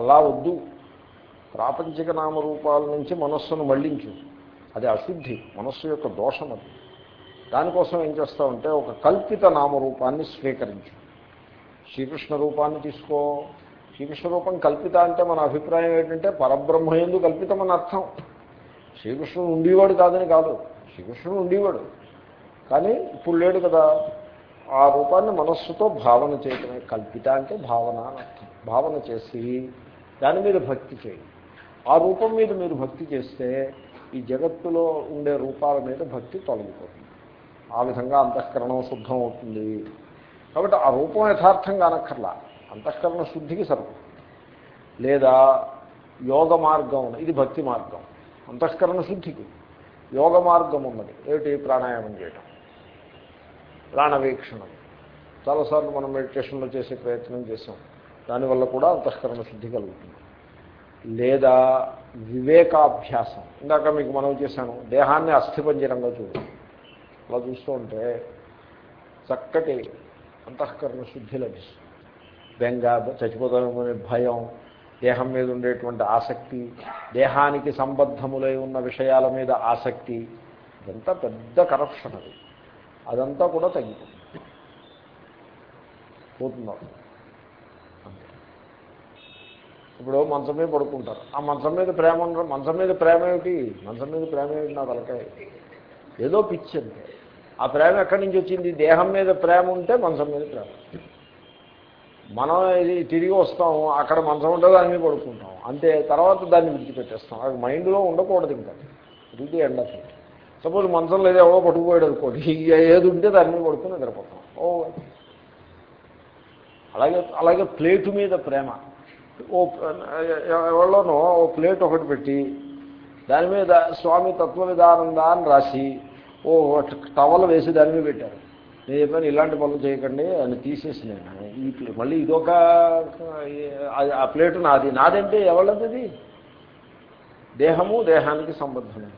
అలా వద్దు. ప్రాపంచిక నామరూపాల నుంచి మనస్సును మళ్ళించు. అది అశుద్ధి మనస్సు యొక్క దోషం అది. దానికోసం ఏం చేస్తామంటే ఒక కల్పిత నామరూపాన్ని స్వీకరించు. శ్రీకృష్ణ రూపాన్ని తీసుకో. శ్రీకృష్ణ రూపం కల్పిత అంటే మన అభిప్రాయం ఏంటంటే పరబ్రహ్మ ఎందు కల్పితమని అర్థం. శ్రీకృష్ణుడు ఉండేవాడు కాదని కాదు. శ్రీకృష్ణుడు ఉండేవాడు. కానీ ఇప్పుడు లేడు కదా. ఆ రూపాన్ని మనస్సుతో భావన చేయటమే కల్పిత అంటే భావన అని అర్థం. భావన చేసి దాని మీద భక్తి చేయి ఆ రూపం మీద మీరు భక్తి చేస్తే ఈ జగత్తులో ఉండే రూపాల మీద భక్తి తొలగిపోతుంది. ఆ విధంగా అంతఃకరణం శుద్ధం అవుతుంది. కాబట్టి ఆ రూపం యథార్థంగా కానక్కర్లా. అంతఃకరణ శుద్ధికి సరిపడు లేదా యోగ మార్గం ఇది భక్తి మార్గం. అంతఃకరణ శుద్ధికి యోగ మార్గం ఉన్నది. ఏమిటి? ప్రాణాయామం చేయటం. ప్రాణవీక్షణం. చాలాసార్లు మనం మెడిటేషన్లో చేసే ప్రయత్నం చేసాం. దానివల్ల కూడా అంతఃకరణ శుద్ధి కలుగుతుంది. లేదా వివేకాభ్యాసం. ఇందాక మీకు మనం చేశాను దేహాన్ని అస్థిపంజరంగా చూడండి అలా చూస్తూ ఉంటే చక్కటి అంతఃకరణ శుద్ధి లభిస్తుంది. బెంగ చచ్చిపోతామనే భయం దేహం మీద ఉండేటువంటి ఆసక్తి దేహానికి సంబద్ధములై ఉన్న విషయాల మీద ఆసక్తి ఇదంతా పెద్ద కరప్షన్ అది. అదంతా కూడా తగ్గిపోతుంది. పోతున్నారు. ఇప్పుడు మంచం మీద పడుకుంటారు. ఆ మంచం మీద ప్రేమ ఉండడం మంచం మీద ప్రేమ ఏమిటి? మంచం మీద ప్రేమ ఏమిటి నా తలకాయ? ఏదో పిచ్చి అంతే. ఆ ప్రేమ ఎక్కడి నుంచి వచ్చింది? దేహం మీద ప్రేమ ఉంటే మంచం మీద ప్రేమ. మనం ఇది తిరిగి వస్తాం అక్కడ మంచం ఉంటే దాని మీద పడుకుంటాం అంతే తర్వాత దాన్ని విడిచిపెట్టేస్తాం. అది మైండ్లో ఉండకూడదు ఇంకా. ఇది ఎండ సపోజ్ మంచం లేదా ఎవరో పట్టుకుపోయాడు అనుకోండి. ఏది ఉంటే దాని మీద పడుకుని నిద్రపోతాం. ఓ అలాగే అలాగే ప్లేటు మీద ప్రేమ. ఓ ఎవరిలోనో ఓ ప్లేట్ ఒకటి పెట్టి దాని మీద స్వామి తత్వ విధానందా అని రాసి ఓ టవల్ వేసి దాని మీద పెట్టారు. నేను చెప్పాను ఇలాంటి పనులు చేయకండి అని తీసేసి నేను ఈ ప్లే- మళ్ళీ ఇదొక ఆ ప్లేట్ నాది. నాదంటే ఎవరిది దేహము దేహానికి సంబంధమైనది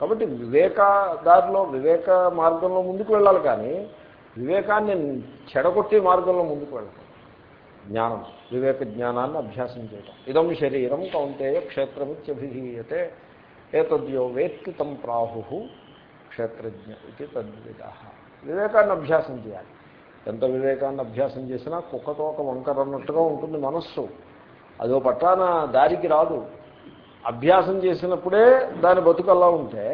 కాబట్టి వివేక దారిలో వివేక మార్గంలో ముందుకు వెళ్ళాలి కానీ వివేకాన్ని చెడగొట్టే మార్గంలో ముందుకు వెళ్ళాలి. జ్ఞానం వివేక జ్ఞానాన్ని అభ్యాసం చేయటం. ఇదం శరీరం కౌంటేయ క్షేత్రమిత్యభిహీయతే ఏతద్యో వేత్తి తం ప్రాహు క్షేత్రజ్ఞ ఇది తద్విద వివేకాన్ని అభ్యాసం చేయాలి. ఎంత వివేకాన్ని అభ్యాసం చేసినా కుక్కతో ఒక వంకర అన్నట్టుగా ఉంటుంది మనస్సు. అదో పట్టాన దారికి రాదు. అభ్యాసం చేసినప్పుడే దాని బతుకల్లా ఉంటే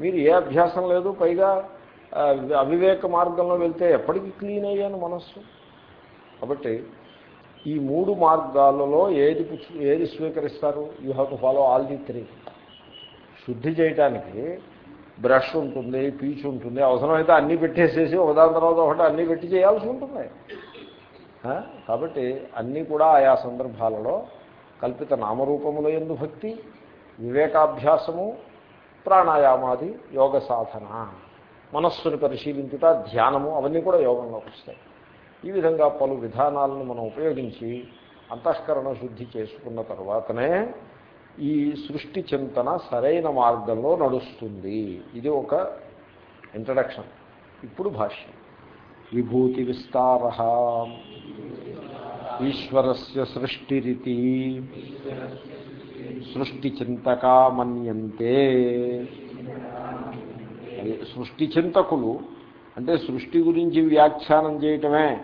మీరు ఏ అభ్యాసం లేదు పైగా అవివేక మార్గంలో వెళ్తే ఎప్పటికీ క్లీన్ అయ్యాను మనస్సు. కాబట్టి ఈ మూడు మార్గాలలో ఏది ఏది స్వీకరిస్తారు? You have to follow all the three శుద్ధి చేయటానికి బ్రష్ ఉంటుంది పీచు ఉంటుంది అవసరమైతే అన్నీ పెట్టేసేసి ఒకదాని తర్వాత ఒకటి అన్నీ పెట్టి చేయాల్సి ఉంటుంది. కాబట్టి అన్నీ కూడా ఆయా సందర్భాలలో కల్పిత నామరూపముల ఎందు భక్తి వివేకాభ్యాసము ప్రాణాయామాది యోగ సాధన మనస్సును పరిశీలించుట ధ్యానము అవన్నీ కూడా యోగంలోకి వస్తాయి. ఈ విధంగా పలు విధానాలను మనం ఉపయోగించి అంతఃకరణ శుద్ధి చేసుకున్న తర్వాతనే ఈ సృష్టి చింతన సరైన మార్గంలో నడుస్తుంది. ఇది ఒక ఇంట్రడక్షన్ ఇప్పుడు భాష్యం. విభూతి విస్తార. ఈశ్వరస్య సృష్టిరితి. సృష్టి చింతకా మన్యంతే సృష్టిచింతకులు సృష్టి చింతకులు అంటే సృష్టి గురించి వ్యాఖ్యానం చేయటమే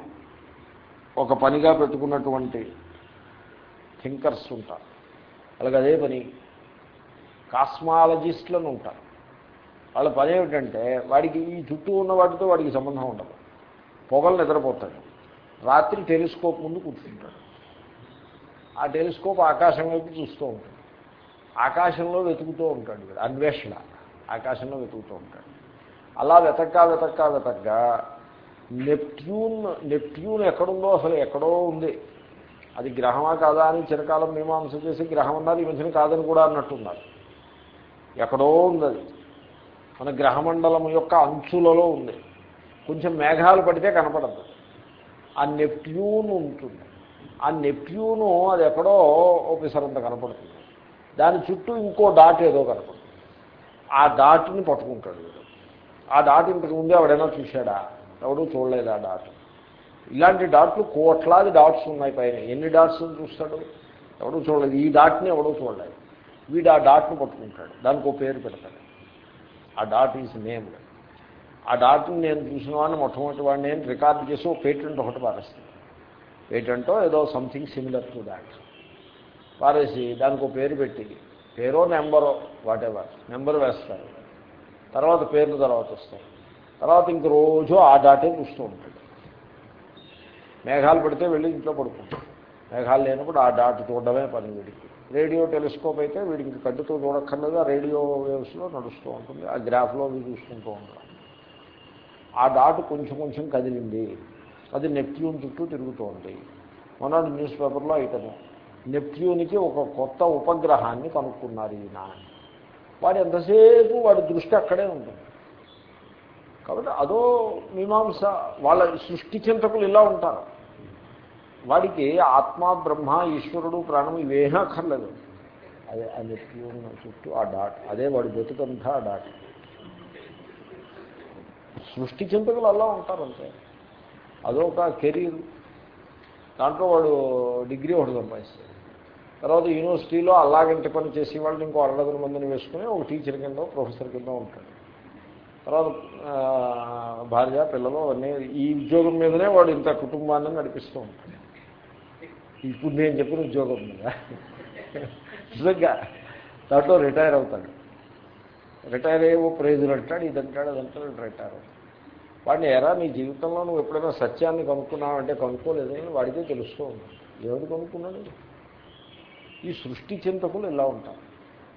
ఒక పనిగా పెట్టుకున్నటువంటి థింకర్స్ ఉంటారు. వాళ్ళకి అదే పని. కాస్మాలజిస్ట్లను ఉంటారు. వాళ్ళ పని ఏమిటంటే వాడికి ఈ చుట్టూ ఉన్న వాటితో వాడికి సంబంధం ఉండదు. పొగలు నిద్రపోతాడు రాత్రి టెలిస్కోప్ ముందు కూర్చుంటాడు. ఆ టెలిస్కోప్ ఆకాశం వైపు చూస్తూ ఉంటాడు ఆకాశంలో వెతుకుతూ ఉంటాడు అన్వేషణ. ఆకాశంలో వెతుకుతూ ఉంటాడు. అలా వెతక్క వెతక్క వెతక్క నెప్ట్యూన్ నెప్ట్యూన్ ఎక్కడుందో అసలు ఎక్కడో ఉంది. అది గ్రహమా కాదా అని చిరకాలం మీమాంస చేసి గ్రహం అన్నారు ఈ మధ్యన కాదని కూడా అన్నట్టున్నారు. ఎక్కడో ఉంది అది. మన గ్రహమండలం యొక్క అంచులలో ఉంది. కొంచెం మేఘాలు పడితే కనపడదు. ఆ నెప్ట్యూన్ ఉంటుంది. ఆ నెప్ట్యూను అది ఎక్కడో ఓపెసరంత కనపడుతుంది. దాని చుట్టూ ఇంకో డాట్ ఏదో కనపడుతుంది. ఆ డాట్ని పట్టుకుంటాడు వీడు. ఆ డాట్ ఇంతకు ముందే ఎవడైనా చూశాడా? ఎవడూ చూడలేదు ఆ డాట్ ఇలాంటి డాట్లు కోట్లాది డాట్స్ ఉన్నాయి పైన. ఎన్ని డాట్స్ చూస్తాడు? ఎవడూ చూడలేదు. ఈ డాట్ని ఎవడో చూడలేదు. వీడు ఆ డాట్ను పట్టుకుంటాడు. దానికి ఒక పేరు పెడతాడు. ఆ డాట్ ఈజ్ నేమ్ ఆ డాట్ని నేను చూసిన వాడిని మొట్టమొదటి వాడిని నేను రికార్డు చేసి ఒక పేటెంట్ ఒకటి పారేస్తాను. పేటెంటో ఏదో సంథింగ్ సిమిలర్ టు దాట్ పారేసి దానికి ఒక పేరు పెట్టి పేరో నెంబరో వాటెవర్ నెంబర్ వేస్తారు. తర్వాత పేర్లు తర్వాత వస్తారు తర్వాత ఇంక రోజు ఆ డాటే చూస్తూ ఉంటాడు. మేఘాలు పడితే వెళ్ళి ఇంట్లో పడుకుంటాడు. మేఘాలు లేనప్పుడు ఆ డాట్ చూడడమే పని వీడికి. రేడియో టెలిస్కోప్ అయితే వీడికి కడ్డుతో చూడక్కర్లేదు ఆ రేడియో వేవ్స్లో నడుస్తూ ఉంటుంది ఆ గ్రాఫ్లో అవి చూసుకుంటూ ఉంటాం ఆ డాట్ కొంచెం కొంచెం కదిలింది. అది నెప్ట్యూన్ చుట్టూ తిరుగుతోంది మొన్నటి న్యూస్ పేపర్లో ఐటము నెప్ట్యూన్కి ఒక కొత్త ఉపగ్రహాన్ని కనుక్కున్నారు ఈయన. వాడు ఎంతసేపు వాడి దృష్టి అక్కడే ఉంటుంది. కాబట్టి అదో మీమాంస వాళ్ళ సృష్టి చింతకులు ఇలా ఉంటారు. వాడికి ఆత్మ బ్రహ్మ ఈశ్వరుడు ప్రాణం ఇవేమీ అక్కర్లేదు. అదే ఆ నెప్ట్యూన్ చుట్టూ ఆ డాట్. అదే వాడి బతుకంతా ఆ డాట్. సృష్టి చింతకులు అలా ఉంటారంతే అదొక కెరీర్. దాంట్లో వాడు డిగ్రీ ఒకటి సంపాదిస్తాడు. తర్వాత యూనివర్సిటీలో అలాగంటి పని చేసి వాళ్ళని ఇంకో అరడదన మందిని వేసుకుని ఒక టీచర్ కింద ప్రొఫెసర్ కింద ఉంటాడు. తర్వాత భార్య పిల్లలు అన్నీ ఈ ఉద్యోగం మీదనే వాడు ఇంత కుటుంబాన్ని నడిపిస్తూ ఉంటాడు ఇప్పుడు నేను చెప్పిన ఉద్యోగం మీద. నిజంగా దాంట్లో రిటైర్ అవుతాడు. రిటైర్ అయ్యేవో ప్రైజులు అంటాడు ఇది అంటాడు అది అంటాడు రిటైర్ అవుతాడు. వాడిని ఎరా నీ జీవితంలో నువ్వు ఎప్పుడైనా సత్యాన్ని కనుక్కున్నావు అంటే కనుక్కోలేదని వాడికే తెలుస్తూ ఉన్నాడు ఎవరు కనుక్కున్నాడు? ఈ సృష్టి చింతకులు ఇలా ఉంటారు.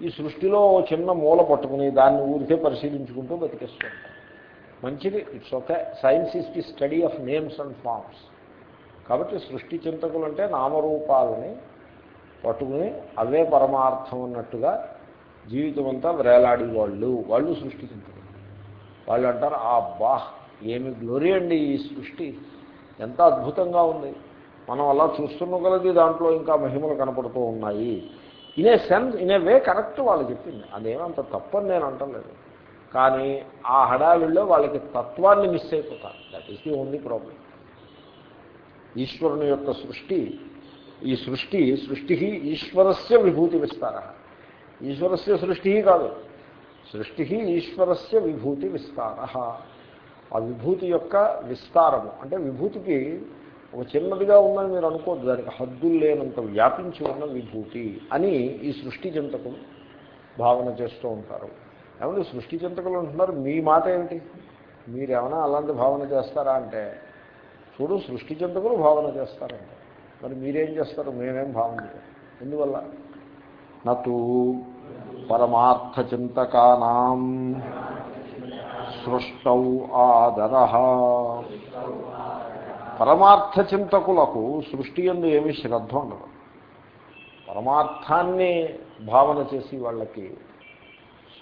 ఈ సృష్టిలో చిన్న మూల పట్టుకుని దాన్ని ఊరికే పరిశీలించుకుంటూ బతికేస్తుంది మంచిది it's okay science is the study of names and forms కాబట్టి సృష్టి చింతకులు అంటే నామరూపాలని పట్టుకుని అవే పరమార్థం అన్నట్టుగా జీవితం అంతా వేలాడి వాళ్ళు వాళ్ళు సృష్టి చింతకులు. వాళ్ళు అంటారు ఆ బాహ్ ఏమి గ్లోరీ అండి ఈ సృష్టి. ఎంత అద్భుతంగా ఉంది. మనం అలా చూస్తున్న కొలది దాంట్లో ఇంకా మహిమలు కనపడుతూ ఉన్నాయి. ఇనే సెన్స్ ఇనే వే కరెక్ట్ వాళ్ళు చెప్పింది. అదేమంత తప్పని నేను అంటలేదు. కానీ ఆ హడావిల్లో వాళ్ళకి తత్వాన్ని మిస్ అయిపోతారు. That is the only problem ఈశ్వరుని యొక్క సృష్టి ఈ సృష్టి సృష్టి ఈశ్వరస్య విభూతి విస్తార. ఈశ్వరస్య సృష్టి కాదు. సృష్టి ఈశ్వరస్య విభూతి విస్తార. ఆ విభూతి యొక్క విస్తారము. అంటే విభూతికి ఒక చిన్నదిగా ఉందని మీరు అనుకోద్దు దానికి హద్దులు లేనంత వ్యాపించి ఉన్న విభూతి అని ఈ సృష్టి చింతకులు భావన చేస్తూ ఉంటారు. ఏమంటే సృష్టి చింతకులు అంటున్నారు మీ మాట ఏమిటి? మీరేమైనా అలాంటి భావన చేస్తారా అంటే చూడు సృష్టి చింతకులు భావన చేస్తారంటే. మరి మీరేం చేస్తారు? మేమేం భావన చేయాలి ఎందువల్ల? నటు పరమార్థ చింతకానాం సృష్టౌ ఆదర. పరమార్థ చింతకులకు సృష్టి ఎందు ఏమీ శ్రద్ధ ఉండదు. పరమార్థాన్ని భావన చేసి వాళ్ళకి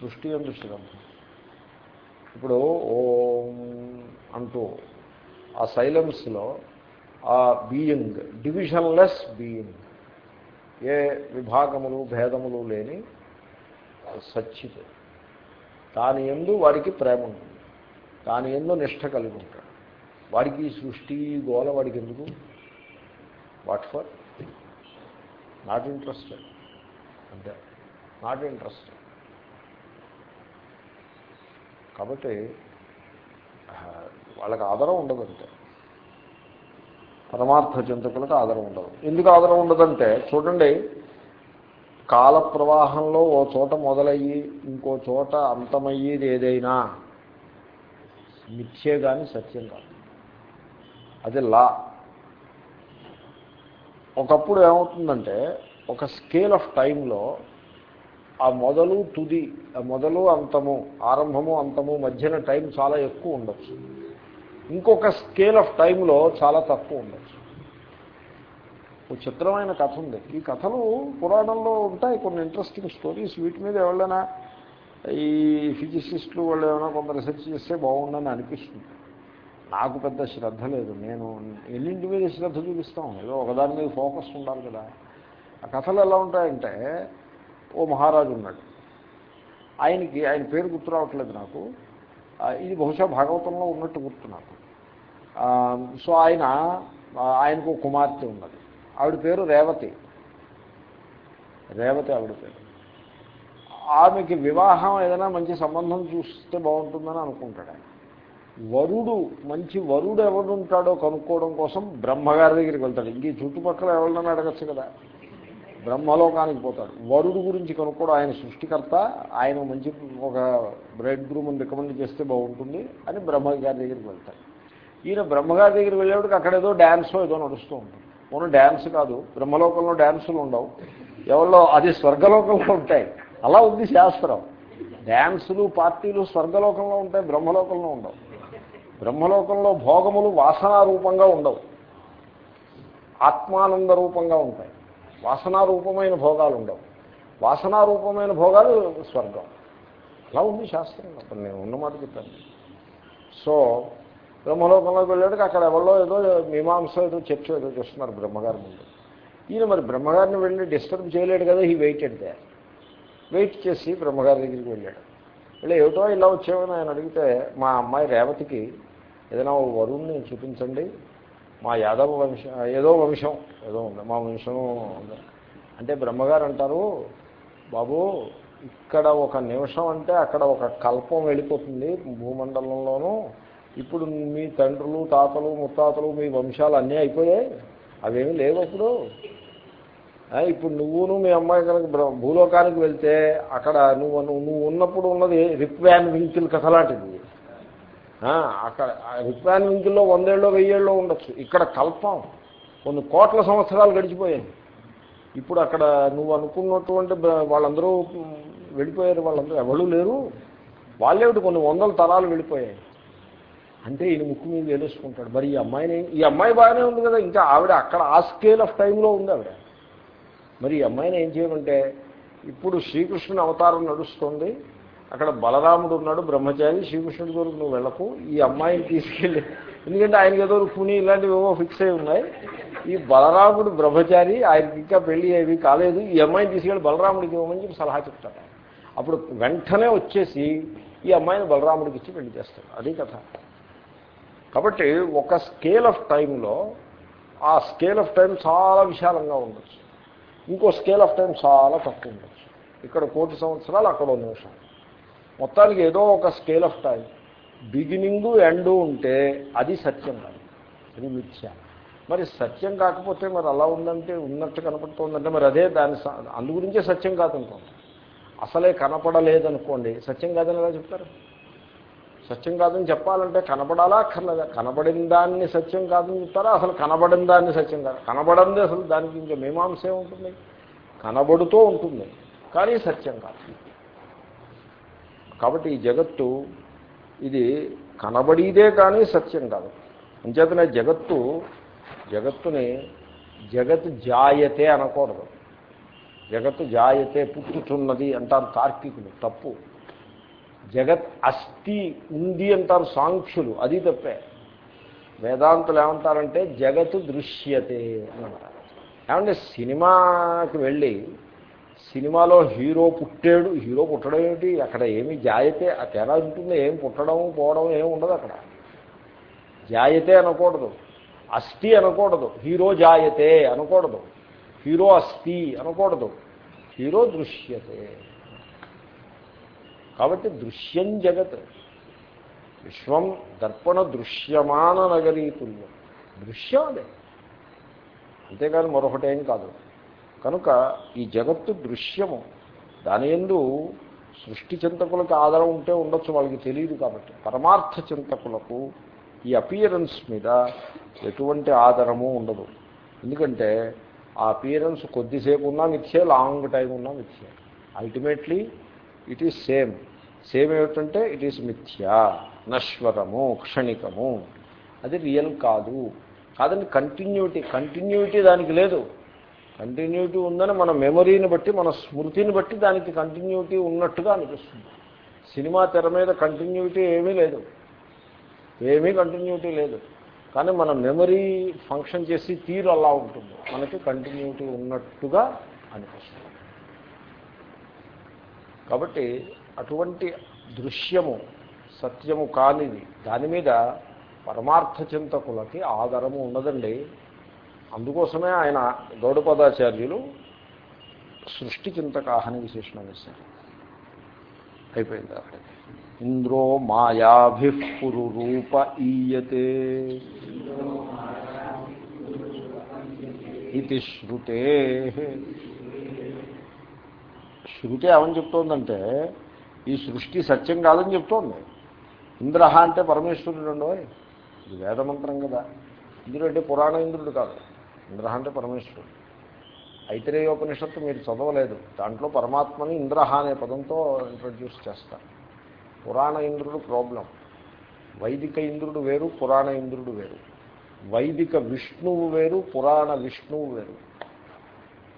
సృష్టి ఎందు శ్రద్ధ. ఇప్పుడు ఓం అంటూ ఆ సైలెన్స్లో ఆ బీయింగ్ డివిజన్లెస్ బీయింగ్ ఏ విభాగములు భేదములు లేని సచ్చిత్. దాని ఎందు వారికి ప్రేమ ఉంటుంది. దాని ఎందు నిష్ట కలిగి ఉంటుంది. వాడికి సృష్టి గోల వాడికి ఎందుకు వాట్ ఫర్ నాట్ ఇంట్రెస్టెడ్ అంతే. నాట్ ఇంట్రెస్టెడ్ కాబట్టి వాళ్ళకి ఆధారం ఉండదంటే పరమార్థ చింతకులకు ఆధారం ఉండదు. ఎందుకు ఆధారం ఉండదంటే చూడండి కాల ప్రవాహంలో ఓ చోట మొదలయ్యి ఇంకో చోట అంతమయ్యేది ఏదైనా మిథ్యే కానీ సత్యం కాదు. అది లా ఒకప్పుడు ఏమవుతుందంటే ఒక స్కేల్ ఆఫ్ టైంలో ఆ మొదలు తుది ఆ మొదలు అంతము ఆరంభము అంతము మధ్యన టైం చాలా ఎక్కువ ఉండొచ్చు. ఇంకొక స్కేల్ ఆఫ్ టైంలో చాలా తక్కువ ఉండొచ్చు. ఒక చిత్రమైన కథ ఉంది. ఈ కథలు పురాణంలో ఉంటాయి. కొన్ని ఇంట్రెస్టింగ్ స్టోరీస్ వీటి మీద ఎవరైనా ఈ ఫిజిసిస్టులు వాళ్ళు ఏమైనా కొంత రీసెర్చ్ చేస్తే బాగుండని అనిపిస్తుంది. నాకు పెద్ద శ్రద్ధ లేదు. నేను ఎన్నింటి మీద శ్రద్ధ చూపిస్తాం? ఏదో ఒకదాని మీద ఫోకస్ ఉండాలి కదా. ఆ కథలు ఎలా ఉంటాయంటే ఓ మహారాజు ఉన్నాడు. ఆయనకి ఆయన పేరు గుర్తు రావట్లేదు నాకు. ఇది బహుశా భాగవతంలో ఉన్నట్టు గుర్తు నాకు. సో ఆయన ఆయనకు కుమార్తె ఉన్నది. ఆవిడ పేరు రేవతి. రేవతి ఆవిడ పేరు. ఆమెకి వివాహం ఏదైనా మంచి సంబంధం చూస్తే బాగుంటుందని అనుకుంటాడు ఆయన. వరుడు మంచి వరుడు ఎవడు ఉంటాడో కనుక్కోవడం కోసం బ్రహ్మగారి దగ్గరికి వెళ్తాడు. ఇంక చుట్టుపక్కల ఎవరినైనా అడగచ్చు కదా. బ్రహ్మలోకానికి పోతాడు. వరుడు గురించి కనుక్కోవడం ఆయన సృష్టికర్త. ఆయన మంచి ఒక బ్రెడ్ గ్రూమ్ని రికమెండ్ చేస్తే బాగుంటుంది అని బ్రహ్మగారి దగ్గరికి వెళ్తాడు. ఈయన బ్రహ్మగారి దగ్గరికి వెళ్ళేవాడికి అక్కడ ఏదో డ్యాన్స్ ఏదో నడుస్తూ ఉంటుంది. మనం డ్యాన్స్ కాదు. బ్రహ్మలోకంలో డ్యాన్సులు ఉండవు. ఎవరిలో? అది స్వర్గలోకంలో ఉంటాయి. అలా ఉంది శాస్త్రం. డ్యాన్సులు పార్టీలు స్వర్గలోకంలో ఉంటాయి. బ్రహ్మలోకంలో ఉండవు. బ్రహ్మలోకంలో భోగములు వాసనారూపంగా ఉండవు. ఆత్మానంద రూపంగా ఉంటాయి. వాసనారూపమైన భోగాలు ఉండవు. వాసనారూపమైన భోగాలు స్వర్గం. అలా ఉంది శాస్త్రం. అప్పుడు నేను ఉన్నమాట చెప్పాను. సో బ్రహ్మలోకంలోకి వెళ్ళాడు అక్కడ ఎవరో ఏదో మీమాంస ఏదో చర్చ ఏదో చూస్తున్నారు బ్రహ్మగారి ముందు. ఈయన మరి బ్రహ్మగారిని వెళ్ళి డిస్టర్బ్ చేయలేడు కదా ఈ వెయిట్ అంటే వెయిట్ చేసి బ్రహ్మగారి దగ్గరికి వెళ్ళాడు. వెళ్ళి ఏమిటో ఇలా వచ్చామని ఆయన అడిగితే మా అమ్మాయి రేవతికి ఏదైనా ఒక వరుణ్ణి చూపించండి. మా యాదవ వంశం ఏదో వంశం ఏదో ఉంది మా వంశం అంటే బ్రహ్మగారు అంటారు బాబు ఇక్కడ ఒక నిమిషం అంటే అక్కడ ఒక కల్పం వెళ్ళిపోతుంది భూమండలంలోనూ. ఇప్పుడు మీ తండ్రులు తాతలు ముత్తాతలు మీ వంశాలు అన్నీ అయిపోయాయి. అవేమీ లేవు అప్పుడు. ఇప్పుడు నువ్వును మీ అమ్మాయి కనుక భూలోకానికి వెళ్తే అక్కడ నువ్వు నువ్వు ఉన్నప్పుడు ఉన్నది రిప్ వ్యాన్ వింకిల్ కథలాంటిది అక్కడ రిప్ వ్యాన్ వింకిల్లో వందేళ్ళు వెయ్యేళ్ళు ఉండొచ్చు. ఇక్కడ కల్పం. కొన్ని కోట్ల సంవత్సరాలు గడిచిపోయాయి. ఇప్పుడు అక్కడ నువ్వు అనుకున్నటువంటి వాళ్ళందరూ వెళ్ళిపోయారు. వాళ్ళందరూ ఎవరు లేరు. వాళ్ళేమిటి కొన్ని వందల తరాలు వెళ్ళిపోయాయి. అంటే ఈయన ముక్కు మీద వేలేసుకుంటాడు మరి ఈ అమ్మాయిని ఈ అమ్మాయి బాగానే ఉంది కదా. ఇంకా ఆవిడ అక్కడ ఆ స్కేల్ ఆఫ్ టైంలో ఉంది ఆవిడ. మరి ఈ అమ్మాయిని ఏం చేయమంటే ఇప్పుడు శ్రీకృష్ణుని అవతారం నడుస్తుంది. అక్కడ బలరాముడు ఉన్నాడు బ్రహ్మచారి శ్రీకృష్ణుడి దగ్గరకు నువ్వు వెళ్ళకు ఈ అమ్మాయిని తీసుకెళ్ళి. ఎందుకంటే ఆయనకి ఏదో పుని ఇలాంటివి ఏవో ఫిక్స్ అయి ఉన్నాయి. ఈ బలరాముడు బ్రహ్మచారి ఆయనకి ఇంకా పెళ్ళి అవి కాలేదు. ఈ అమ్మాయిని తీసుకెళ్ళి బలరాముడికి ఇవ్వమని చెప్పి సలహా చెప్తాడు. అప్పుడు వెంటనే వచ్చేసి ఈ అమ్మాయిని బలరాముడికి ఇచ్చి పెళ్ళి చేస్తాడు. అది కథ. కాబట్టి ఒక స్కేల్ ఆఫ్ టైంలో ఆ స్కేల్ ఆఫ్ టైం చాలా విశాలంగా ఉండొచ్చు. ఇంకో స్కేల్ ఆఫ్ టైం చాలా తక్కువ ఉండొచ్చు. ఇక్కడ కోటి సంవత్సరాలు అక్కడ నిమిషం. మొత్తానికి ఏదో ఒక స్కేల్ ఆఫ్ టైం బిగినింగు ఎండు ఉంటే అది సత్యం కాదు. అది మిథ్య. మరి సత్యం కాకపోతే మరి అలా ఉందంటే ఉన్నట్టు కనపడుతుందంటే మరి అదే దాని అందు గురించే సత్యం కాదనుకోండి. అసలే కనపడలేదనుకోండి. సత్యం కాదని ఎలా చెప్తారు? సత్యం కాదని చెప్పాలంటే కనపడాలా? అక్కర్లేదా కనబడిన దాన్ని సత్యం కాదని చెప్తారా? అసలు కనబడిన దాన్ని సత్యం కాదు. కనబడింది అసలు దానికి ఇంకా మీమాంసే ఉంటుంది. కనబడుతూ ఉంటుంది. కానీ సత్యం కాదు. కాబట్టి ఈ జగత్తు ఇది కనబడిదే కానీ సత్యం కాదు. అంచేతనే జగత్తు జగత్తుని జగత్ జాయతే అనకూడదు. జగత్తు జాయతే పుట్టుతున్నది అంటారు తార్కికులు తప్పు. జగత్ అస్థి ఉంది అంటారు సాంఖ్యులు అది తప్పే. వేదాంతులు ఏమంటారంటే జగత్తు దృశ్యతే అని అంటారు ఏమంటే సినిమాకి వెళ్ళి సినిమాలో హీరో పుట్టాడు హీరో పుట్టడం ఏమిటి? అక్కడ ఏమి జాయతే ఆ తేడా ఉంటుంది ఏం పుట్టడం పోవడం ఏమి ఉండదు అక్కడ. జాయతే అనకూడదు అస్థి అనకూడదు హీరో జాయతే అనకూడదు హీరో అస్థి అనకూడదు హీరో దృశ్యతే. కాబట్టి దృశ్యం జగత్. విశ్వం దర్పణ దృశ్యమాన నగరీతుల్యం. దృశ్యం అదే. అంతేకాని మరొకటేం కాదు. కనుక ఈ జగత్తు దృశ్యము దాని ఎందు సృష్టి చింతకులకు ఆధారం ఉంటే ఉండొచ్చు వాళ్ళకి తెలియదు కాబట్టి. పరమార్థ చింతకులకు ఈ అపియరెన్స్ మీద ఎటువంటి ఆధారము ఉండదు. ఎందుకంటే ఆ అపియరెన్స్ కొద్దిసేపు ఉన్నా మిథ్యే లాంగ్ టైం ఉన్నా మిథ్యే. Ultimately it is same same ఏమిటంటే ఇట్ ఈస్ మిథ్యా నశ్వరము క్షణికము. అది రియల్ కాదు. కాదండి కంటిన్యూటీ కంటిన్యూటీ దానికి లేదు. కంటిన్యూటీ ఉందని మన మెమరీని బట్టి మన స్మృతిని బట్టి దానికి కంటిన్యూటీ ఉన్నట్టుగా అనిపిస్తుంది. సినిమా తెర మీద కంటిన్యూటీ ఏమీ లేదు. ఏమీ కంటిన్యూటీ లేదు. కానీ మన మెమరీ ఫంక్షన్ చేసి తీరు అలా ఉంటుంది. మనకి కంటిన్యూటీ ఉన్నట్టుగా అనిపిస్తుంది. కాబట్టి అటువంటి దృశ్యము సత్యము కానిది దాని మీద పరమార్థ చింతకులకి ఆధారము ఉండదండి అందుకోసమే ఆయన గౌడపదాచార్యులు సృష్టి చింతకాహని విశేషణం వేశారు అయిపోయింది అక్కడికి ఇంద్రో మాయాభి పురురూప ఈయతే. ఇది శృతే. శృతి ఏమని చెప్తోందంటే ఈ సృష్టి సత్యం కాదని చెప్తోంది. ఇంద్ర అంటే పరమేశ్వరుడు అండి ఇది వేదమంత్రం కదా. ఇంద్రుడు అంటే పురాణ ఇంద్రుడు కాదు. ఇంద్ర అంటే పరమేశ్వరుడు. ఐతిరేయోపనిషత్తు మీరు చదవలేదు. దాంట్లో పరమాత్మని ఇంద్ర అనే పదంతో ఇంట్రడ్యూస్ చేస్తారు. పురాణ ఇంద్రుడు ప్రాబ్లం వైదిక ఇంద్రుడు వేరు పురాణ ఇంద్రుడు వేరు. వైదిక విష్ణువు వేరు పురాణ విష్ణువు వేరు.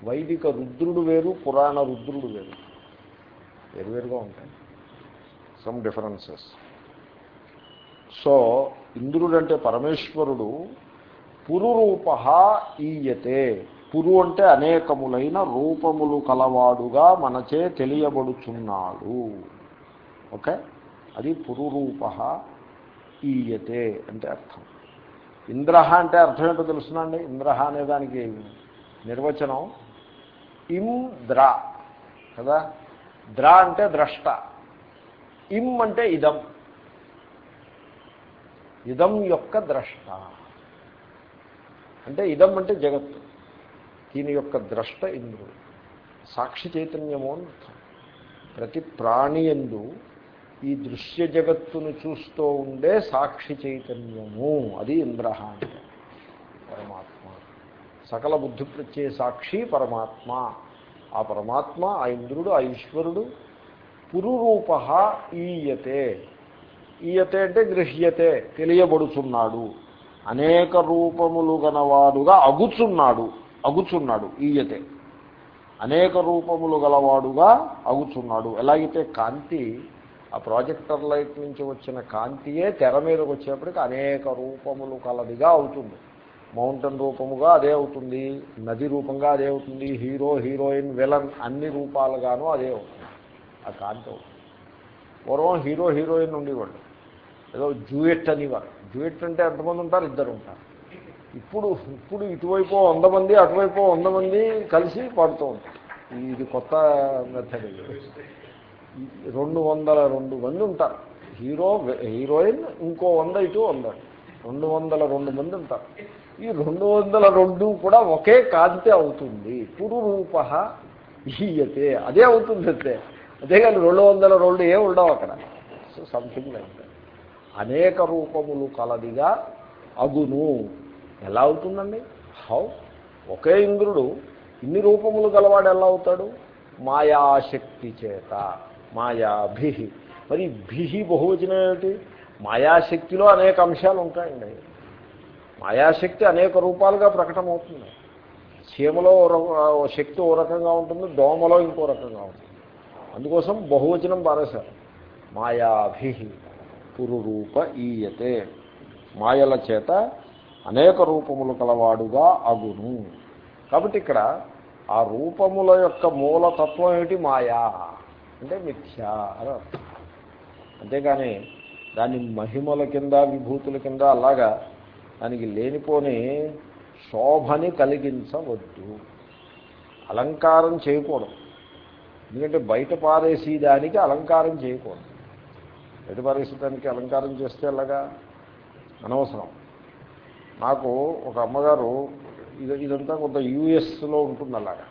వైదిక రుద్రుడు వేరు పురాణ రుద్రుడు వేరు. వేరువేరుగా ఉంటాయి. సమ్ డిఫరెన్సెస్ సో ఇంద్రుడంటే పరమేశ్వరుడు పురురూప ఈయతే. పురు అంటే అనేకములైన రూపములు కలవాడుగా మనచే తెలియబడుచున్నాడు. ఓకే? అది పురురూప ఈయతే అంటే అర్థం. ఇంద్ర అంటే అర్థం ఏంటో తెలుసునండి ఇంద్ర అనే దానికి నిర్వచనం ఇం ద్ర కదా? ద్ర అంటే ద్రష్ట. ఇం అంటే ఇదం. ఇదం యొక్క ద్రష్ట. అంటే ఇదం అంటే జగత్తు. దీని యొక్క ద్రష్ట ఇంద్రుడు. సాక్షి చైతన్యము అని అర్థం. ప్రతి ప్రాణి ఎందు ఈ దృశ్య జగత్తును చూస్తూ ఉండే సాక్షి చైతన్యము. అది ఇంద్ర అంటే పరమాత్మ. సకల బుద్ధి ప్రత్యయ సాక్షి పరమాత్మ. ఆ పరమాత్మ ఆ ఇంద్రుడు ఆ ఈశ్వరుడు పురురూప ఈయతే. ఈయతే అంటే గృహ్యతే తెలియబడుచున్నాడు. అనేక రూపములు గలవాడుగా అగుచున్నాడు అగుచున్నాడు ఈయతే. అనేక రూపములు గలవాడుగా అగుచున్నాడు. ఎలాగైతే కాంతి ఆ ప్రాజెక్టర్ లైట్ నుంచి వచ్చిన కాంతియే తెర మీదకి వచ్చేప్పటికి అనేక రూపములు కలదిగా అవుతుంది. మౌంటైన్ రూపముగా అదే అవుతుంది. నది రూపంగా అదే అవుతుంది. హీరో హీరోయిన్ విలన్ అన్ని రూపాలుగాను అదే అవుతుంది. ఆ కాంతి అవుతుంది. పూర్వం హీరో హీరోయిన్ ఉండేవాళ్ళు. ఏదో జూయెట్ అనేవారు జూయెట్ అంటే ఎంతమంది ఉంటారు? ఇద్దరు ఉంటారు. ఇప్పుడు ఇప్పుడు ఇటువైపు వంద మంది అటువైపు వంద మంది కలిసి పాడుతూ ఉంటారు. ఇది కొత్త మెథడ్ ఇది. రెండు వందల రెండు మంది ఉంటారు. హీరో హీరోయిన్ ఇంకో వంద ఇటు వంద. రెండు వందల రెండు మంది ఉంటారు. ఈ రెండు వందల రెండు కూడా ఒకే కాంతి అవుతుంది. పురురూప ఈయతే. అదే అవుతుంది అంతే. అదే కానీ రెండు వందల రెండు ఏ ఉండవు అక్కడ సో సంథింగ్ లైక్ అనేక రూపములు కలదిగా అగును. ఎలా అవుతుందండి? హౌ? ఒకే ఇంద్రుడు ఇన్ని రూపములు గలవాడు ఎలా అవుతాడు? మాయాశక్తి చేత మాయాభి. మరి భిహి బహువచనం ఏమిటి? మాయాశక్తిలో అనేక అంశాలు ఉంటాయండి. మాయాశక్తి అనేక రూపాలుగా ప్రకటమవుతుంది. చీమలో శక్తి ఓ రకంగా ఉంటుంది దోమలో ఇంకో రకంగా ఉంటుంది. అందుకోసం బహువచనం పారేశారు. మాయాభి. పురురూప ఈయతే. మాయల చేత అనేక రూపములు కలవాడుగా అగును. కాబట్టి ఇక్కడ ఆ రూపముల యొక్క మూలతత్వం ఏమిటి? మాయా. అంటే మిథ్య అని అర్థం. అంతేగాని దాని మహిమల కింద విభూతుల కింద అలాగా దానికి లేనిపోని శోభని కలిగించవద్దు. అలంకారం చేయకూడదు. ఎందుకంటే బయట పారేసి దానికి అలంకారం చేయకూడదు. బయట పారేసేదానికి అలంకారం చేస్తే అలాగా అనవసరం. నాకు ఒక అమ్మగారు ఇది ఇదంతా కొంత యూఎస్లో ఉంటుంది అలాగా.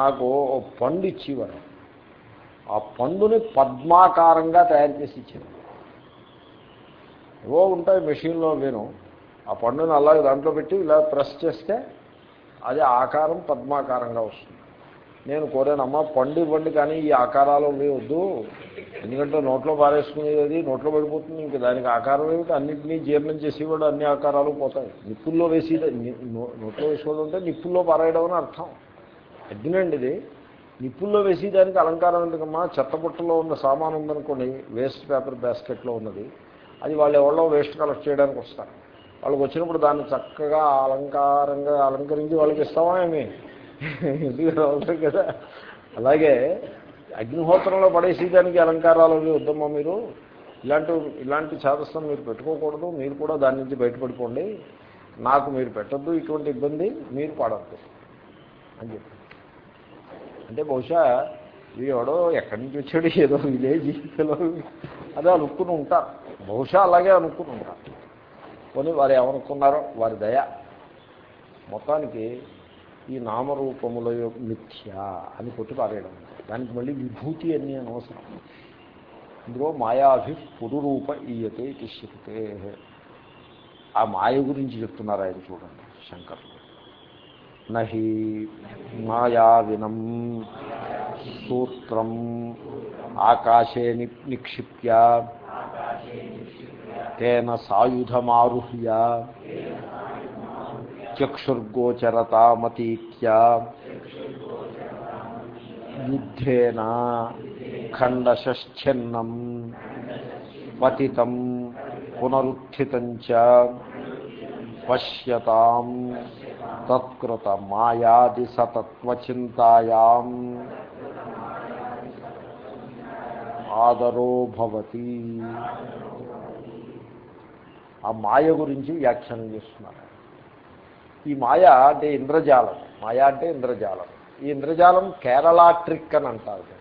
నాకు పండు ఇచ్చేవారు. ఆ పండుని పద్మాకారంగా తయారు చేసి ఇచ్చారు ఏవో ఉంటాయి మెషిన్లో నేను ఆ పండుని అలాగే దాంట్లో పెట్టి ఇలా ప్రెస్ చేస్తే అది ఆకారం పద్మాకారంగా వస్తుంది. నేను కోరానమ్మా పండు ఇవ్వండి కానీ ఈ ఆకారాలు వద్దు. ఎందుకంటే నోట్లో పారేసుకునేది అది నోట్లో పడిపోతుంది. ఇంకా దానికి ఆకారం ఏమిటి? అన్నింటినీ జీర్ణం చేసేవాడు అన్ని ఆకారాలు పోతాయి. నిప్పుల్లో వేసి నోట్లో వేసుకోవడం అంటే నిప్పుల్లో పారేయడం అని అర్థం. అగ్నండి ఇది. నిప్పుల్లో వేసి దానికి అలంకారం ఎందుకమ్మా? చెత్తబుట్టలో ఉన్న సామాన్ ఉందనుకోండి వేస్ట్ పేపర్ బాస్కెట్లో ఉన్నది. అది వాళ్ళు ఎవరో వేస్ట్ కలెక్ట్ చేయడానికి వస్తారు. వాళ్ళకి వచ్చినప్పుడు దాన్ని చక్కగా అలంకారంగా అలంకరించి వాళ్ళకి ఇస్తామా ఏమి? ఎందుకు అవసరం కదా. అలాగే అగ్నిహోత్రంలో పడేసి దానికి అలంకారాలు వద్దమ్మా మీరు. ఇలాంటి ఇలాంటి చేతస్థం మీరు పెట్టుకోకూడదు. మీరు కూడా దాని నుంచి బయటపడిపోండి. నాకు మీరు పెట్టద్దు ఇటువంటి ఇబ్బంది మీరు పడద్దు అని చెప్పి. అంటే బహుశా వీడెవడో ఎక్కడి నుంచి వచ్చాడు ఏదో విలేజ్ అదే అనుకుని ఉంటారు. బహుశా అలాగే అనుకుని ఉంటారు. కొని వారు ఏమనుకున్నారో వారి దయ. మొత్తానికి ఈ నామరూపముల మిథ్య అని కొట్టిపారేయడం. దానికి మళ్ళీ విభూతి అని అనవసరం. ఇందులో మాయాభి పురురూప ఈయతే ఇది శక్తే ఆ మాయ గురించి చెప్తున్నారు ఆయన చూడండి శంకర్లు. నహి మాయావినం సూత్రం ఆకాశే నిక్షిప్య. తేన సాయుధమారుహ్య. చక్షుర్గోచరతామతీత్య యుద్ధేన ఖండషిన్నం పతితం పునరుత్థితం పశ్యతాం తత్కృత మాయాది సతత్వచింతాయాం ఆదరో భవతి ఆ మాయ గురించి వ్యాఖ్యానం చేస్తున్నారు। ఈ మాయ అంటే ఇంద్రజాలం. మాయ అంటే ఇంద్రజాలం. ఈ ఇంద్రజాలం కేరళ ట్రిక్ అని అంటారు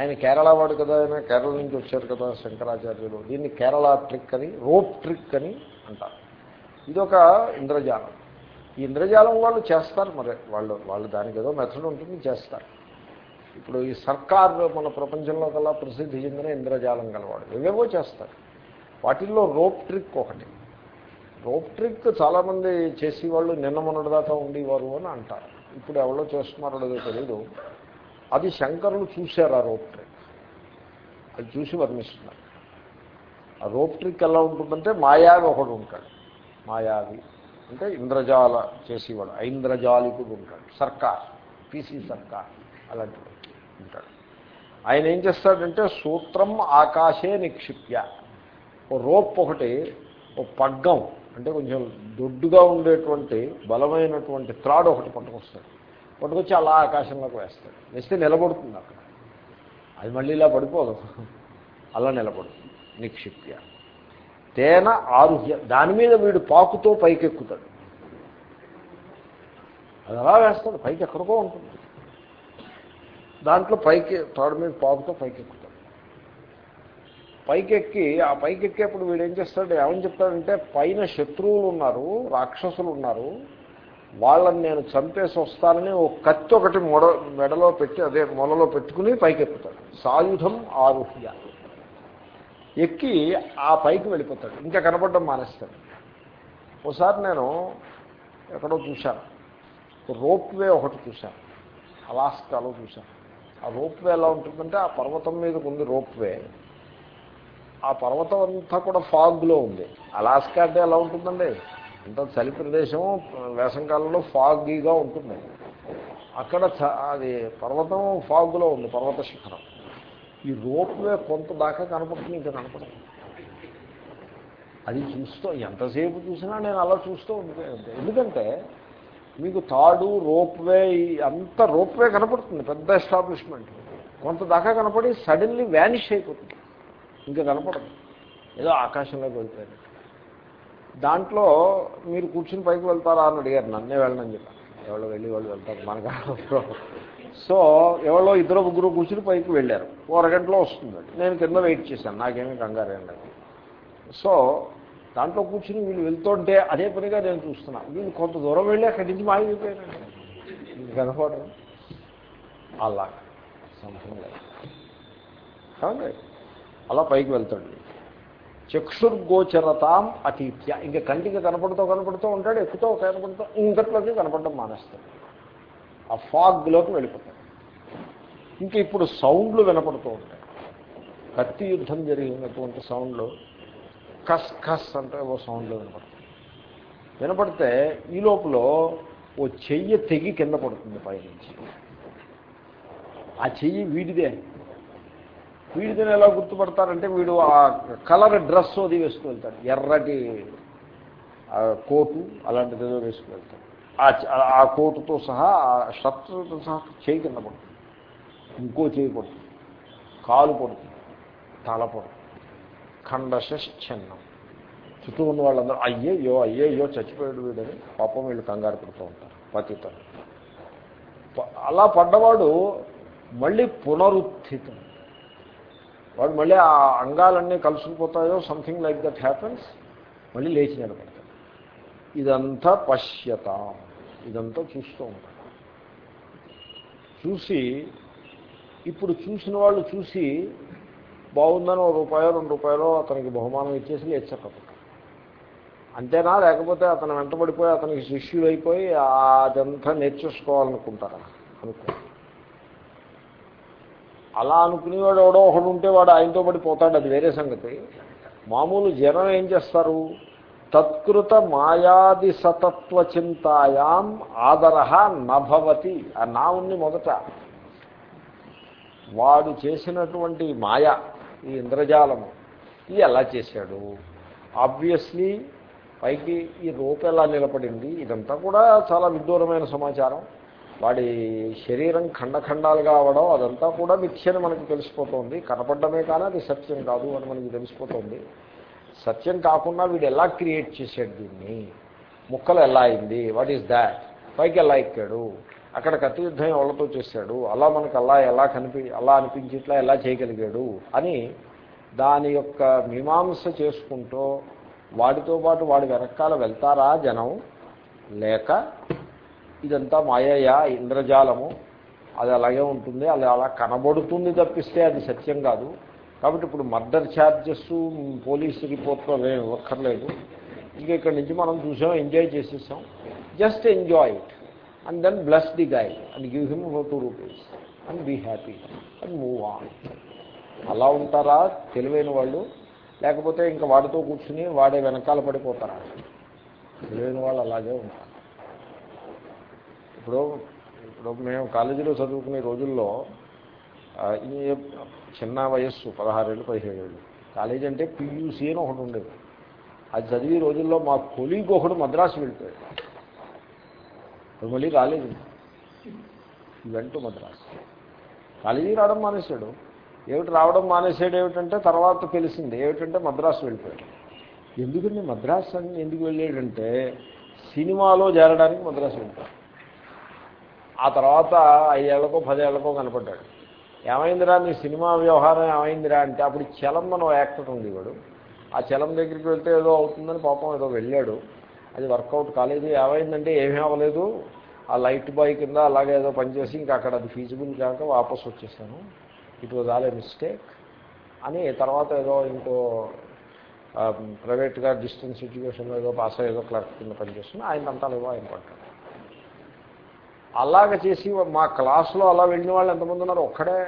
ఆయన కేరళ వాడు కదా ఆయన కేరళ నుంచి వచ్చారు కదా శంకరాచార్యులు. దీన్ని కేరళ ట్రిక్ అని రోప్ ట్రిక్ అని అంటారు. ఇదొక ఇంద్రజాలం. ఈ ఇంద్రజాలం వాళ్ళు చేస్తారు మరి. వాళ్ళు వాళ్ళు దానికి ఏదో మెథడ్ ఉంటుంది చేస్తారు. ఇప్పుడు ఈ సర్కార్ మన ప్రపంచంలో కల్లా ప్రసిద్ధి చెందిన ఇంద్రజాలం గలవాడు. ఏవేవో చేస్తారు. వాటిల్లో రోప్ ట్రిక్ ఒకటి. రోప్ ట్రిక్ చాలామంది చేసేవాళ్ళు నిన్న మొన్నటిదాకా ఉండేవారు అని అంటారు. ఇప్పుడు ఎవరో చేస్తున్నారో లేదో తెలీదు. అది శంకరులు చూశారు ఆ రోప్ ట్రిక్ అది చూసి వర్ణిస్తున్నారు. ఆ రోప్ ట్రిక్ ఎలా ఉంటుందంటే మాయావి ఒకడు ఉంటాడు. మాయావి అంటే ఇంద్రజాల చేసేవాడు. ఐంద్రజాలికుడు ఉంటాడు. సర్కార్ పీసీ సర్కార్ అలాంటివాడు ఉంటాడు. ఆయన ఏం చేస్తాడంటే సూత్రం ఆకాశే నిక్షిప్య. ఓ రోప్ ఒకటి ఓ పగ్గం అంటే కొంచెం దొడ్డుగా ఉండేటువంటి బలమైనటువంటి త్రాడు ఒకటి పట్టుకొస్తాడు. పట్టుకొచ్చి అలా ఆకాశంలోకి వేస్తాడు. వేస్తే నిలబడుతుంది అక్కడ. అది మళ్ళీ ఇలా పడిపోదు. అలా నిలబడుతుంది. నిక్షిప్య. తేన ఆరుహ్య. దాని మీద వీడు పాకుతో పైకెక్కుతాడు. అది అలా వేస్తాడు. పైకి ఎక్కడికో ఉంటుంది. దాంట్లో పైకి తాడు మీద పాకుతో పైకెక్కుతాడు. పైకెక్కి ఆ పైకెక్కేప్పుడు వీడు ఏం చేస్తాడు? ఏమని చెప్తాడంటే పైన శత్రువులు ఉన్నారు రాక్షసులు ఉన్నారు. వాళ్ళని నేను చంపేసి వస్తానని ఒక కత్తి ఒకటి మొడ మెడలో పెట్టి అదే మొలలో పెట్టుకుని పైకెక్కుతాడు. సాయుధం ఆరుహ్య. ఎక్కి ఆ పైకి వెళ్ళిపోతాడు. ఇంకా కనపడడం మానేస్తాడు. ఒకసారి నేను ఎక్కడో చూశాను. రోప్ వే ఒకటి చూశాను. అలాస్కాలో చూశాను. ఆ రోప్ వే ఎలా ఉంటుందంటే ఆ పర్వతం మీదకు ఉంది రోప్ వే ఆ పర్వతం అంతా కూడా ఫాగ్లో ఉంది. అలాస్కా అంటే ఎలా ఉంటుందండి? అంత చలి ప్రదేశం వేసంకాలంలో ఫాగీగా ఉంటుంది. అక్కడ చ- అది పర్వతం ఫాగ్లో ఉంది పర్వత శిఖరం. ఈ రోప్వే కొంత దాకా కనపడుతుంది ఇంకా కనపడదు. అది చూస్తూ ఎంతసేపు చూసినా నేను అలా చూస్తూ ఉంటాను ఎందుకంటే మీకు తాడు రోప్ వే అంత రోప్వే కనపడుతుంది పెద్ద ఎస్టాబ్లిష్మెంట్. కొంత దాకా కనపడి సడన్లీ వ్యానిష్ అయిపోతుంది. ఇంకా కనపడదు. ఏదో ఆకాశంలోకి వెళ్తారు దాంట్లో మీరు కూర్చుని పైకి వెళ్తారా అని అడిగారు నన్నే వెళ్ళనని చెప్పాను ఎవరో వెళ్ళి వాళ్ళు వెళ్తారు మనకు సో ఎవరో ఇద్దరు ముగ్గురు కూర్చుని పైకి వెళ్ళారు. ఓ అరగంటలో వస్తుందండి నేను కింద వెయిట్ చేశాను. నాకేమీ కంగారు ఏం లేదు. సో దాంట్లో కూర్చుని వీళ్ళు వెళ్తుంటే అదే పనిగా నేను చూస్తున్నా. వీళ్ళు కొంత దూరం వెళ్ళి అక్కడి నుంచి మాయమైపోయారండి. కనపడరు. అలా. సంథింగ్ లైక్ కాదండి అలా పైకి వెళ్తాడు. చక్షుర్గోచరతాం అతీత్య. ఇంకా కంటికి కనపడుతూ కనపడుతూ ఉంటాడు ఎక్కుతూ కనపడుతూ ఇంకట్లోకి కనపడడం మానేస్తాడు. ఆ ఫాగ్లోకి వెళ్ళిపోతాడు. ఇంకా ఇప్పుడు సౌండ్లు వినపడుతూ ఉంటాయి. కత్తి యుద్ధం జరిగినటువంటి సౌండ్లు కస్ కస్ అంటే ఓ సౌండ్లు వినపడతాయి. వినపడితే ఈ లోపల ఓ చెయ్యి తెగి కింద పడుతుంది పైనుంచి. ఆ చెయ్యి వీడిదే. వీడిదని ఎలా గుర్తుపడతారంటే వీడు ఆ కలర్ డ్రెస్ అది వేసుకు వెళ్తాడు. ఎర్రటి కోటు అలాంటిది ఏదో వేసుకు వెళ్తాడు. ఆ ఆ కోటుతో సహా ఆ షర్టుతో సహా చేయి కింద పడుతుంది. ఇంకో చేయి పడుతుంది. కాలు పడుతుంది. తల పడుతుంది. ఖండశ్చిన్నం చుట్టూ ఉన్న వాళ్ళందరూ అయ్యయ్యో అయ్యయ్యో చచ్చిపోయాడు వీడని పాపం వీళ్ళు కంగారు పడుతూ ఉంటారు. పతితం. అలా పడ్డవాడు మళ్ళీ పునరుత్థితం. వాడు మళ్ళీ ఆ అంగాలన్నీ కలుసుకుపోతాయో సంథింగ్ లైక్ దట్ హ్యాపన్స్ మళ్ళీ లేచి నిలబడతాడు. ఇదంతా పశ్యత. ఇదంతా చూస్తూ ఉంటాడు. చూసి ఇప్పుడు చూసిన వాళ్ళు చూసి బాగుందని ఒక రూపాయో రెండు రూపాయలు అతనికి బహుమానం ఇచ్చేసి లేచకపోతాడు అంతేనా? లేకపోతే అతను వెంటబడిపోయి అతనికి శిష్యుడు అయిపోయి అదంతా నేర్చేసుకోవాలనుకుంటారా? అనుకో. అలా అనుకునేవాడు ఎవడో ఒకడు ఉంటే వాడు ఆయనతో పడిపోతాడు అది వేరే సంగతి. మామూలు జనం ఏం చేస్తారు? తత్కృత మాయాది సతత్వ చింతాయాం ఆదర నభవతి. ఆ నా ఉంది మొదట. వాడు చేసినటువంటి మాయ ఈ ఇంద్రజాలము ఇది ఎలా చేశాడు? ఆబ్వియస్లీ పైకి ఈ రూపు ఎలా నిలబడింది? ఇదంతా కూడా చాలా విదూరమైన సమాచారం. వాడి శరీరం ఖండఖండాలుగా అవడం అదంతా కూడా మిథ్యని మనకు తెలిసిపోతుంది. కనపడమే కానీ అది సత్యం కాదు అని మనకి తెలిసిపోతుంది. సత్యం కాకుండా వీడు ఎలా క్రియేట్ చేశాడు దీన్ని? ముక్కలు ఎలా అయింది? వాట్ ఈస్ దాట్ పైకి ఎలా ఎక్కాడు? అక్కడ కత్తి యుద్ధం ఎవరితో చేశాడు? అలా మనకు అలా ఎలా కనిపి అలా అనిపించిట్లా ఎలా చేయగలిగాడు? అని దాని యొక్క మీమాంస చేసుకుంటూ వాడితో పాటు వాడి వెనకాల వెళ్తారా జనం? లేక ఇదంతా మాయయా ఇంద్రజాలము. అది అలాగే ఉంటుంది అది అలా కనబడుతుంది తప్పిస్తే అది సత్యం కాదు. కాబట్టి ఇప్పుడు మర్డర్ ఛార్జెస్ పోలీసు రిపోర్ట్లో ఏమి ఇవ్వక్కర్లేదు ఇంకా ఇక్కడి నుంచి మనం చూసాం ఎంజాయ్ చేసేసాం. Just enjoy it. And then bless the guy and give him two rupees and be happy and move on. అలా ఉంటారా? తెలివైన వాళ్ళు. లేకపోతే ఇంకా వాడితో కూర్చుని వాడే వెనకాల పడిపోతారా? తెలివైన వాళ్ళు అలాగే ఉంటారు. ఇప్పుడు ఇప్పుడు మేము కాలేజీలో చదువుకునే రోజుల్లో చిన్న వయస్సు పదహారేళ్ళు పదిహేడేళ్ళు. కాలేజీ అంటే పియూసీ అని ఒకటి ఉండేది. అది చదివే రోజుల్లో మా కొలీగ్ ఒకడు మద్రాసు వెళ్ళిపోయాడు. మళ్ళీ రాలేదు వెంట మద్రాసు. కాలేజీ రావడం మానేశాడు. ఏమిటి రావడం మానేసాడు ఏమిటంటే తర్వాత తెలిసింది ఏమిటంటే మద్రాసు వెళ్ళిపోయాడు. ఎందుకండి మద్రాసు అని ఎందుకు వెళ్ళాడంటే సినిమాలో చేరడానికి మద్రాసు వెళ్ళిపోయాడు. ఆ తర్వాత ఐదేళ్ళకో పదేళ్ళకో కనపడ్డాడు. ఏమైందిరా నీ సినిమా వ్యవహారం ఏమైందిరా అంటే అప్పుడు చలం మనం యాక్టర్ ఉంది వాడు. ఆ చలం దగ్గరికి వెళ్తే ఏదో అవుతుందని పాపం ఏదో వెళ్ళాడు. అది వర్కౌట్ కాలేదు. ఏమైందంటే ఏమీ అవ్వలేదు. ఆ లైట్ బాయ్ కింద అలాగే ఏదో పనిచేసి ఇంకా అక్కడ అది ఫీజిబుల్ కాక వాపస్ వచ్చేసాను. It was all a mistake అని తర్వాత ఏదో ఇంకో ప్రైవేట్గా డిస్టెన్స్ ఎడ్యుకేషన్లో ఏదో పాస్ అయ్యేదో క్లర్క్ కింద పనిచేస్తున్నా ఆయన అంతా లేవో ఆయన పడ్డాడు. అలాగ చేసి మా క్లాస్లో అలా వెళ్ళిన వాళ్ళు ఎంతమంది ఉన్నారు? ఒక్కడే.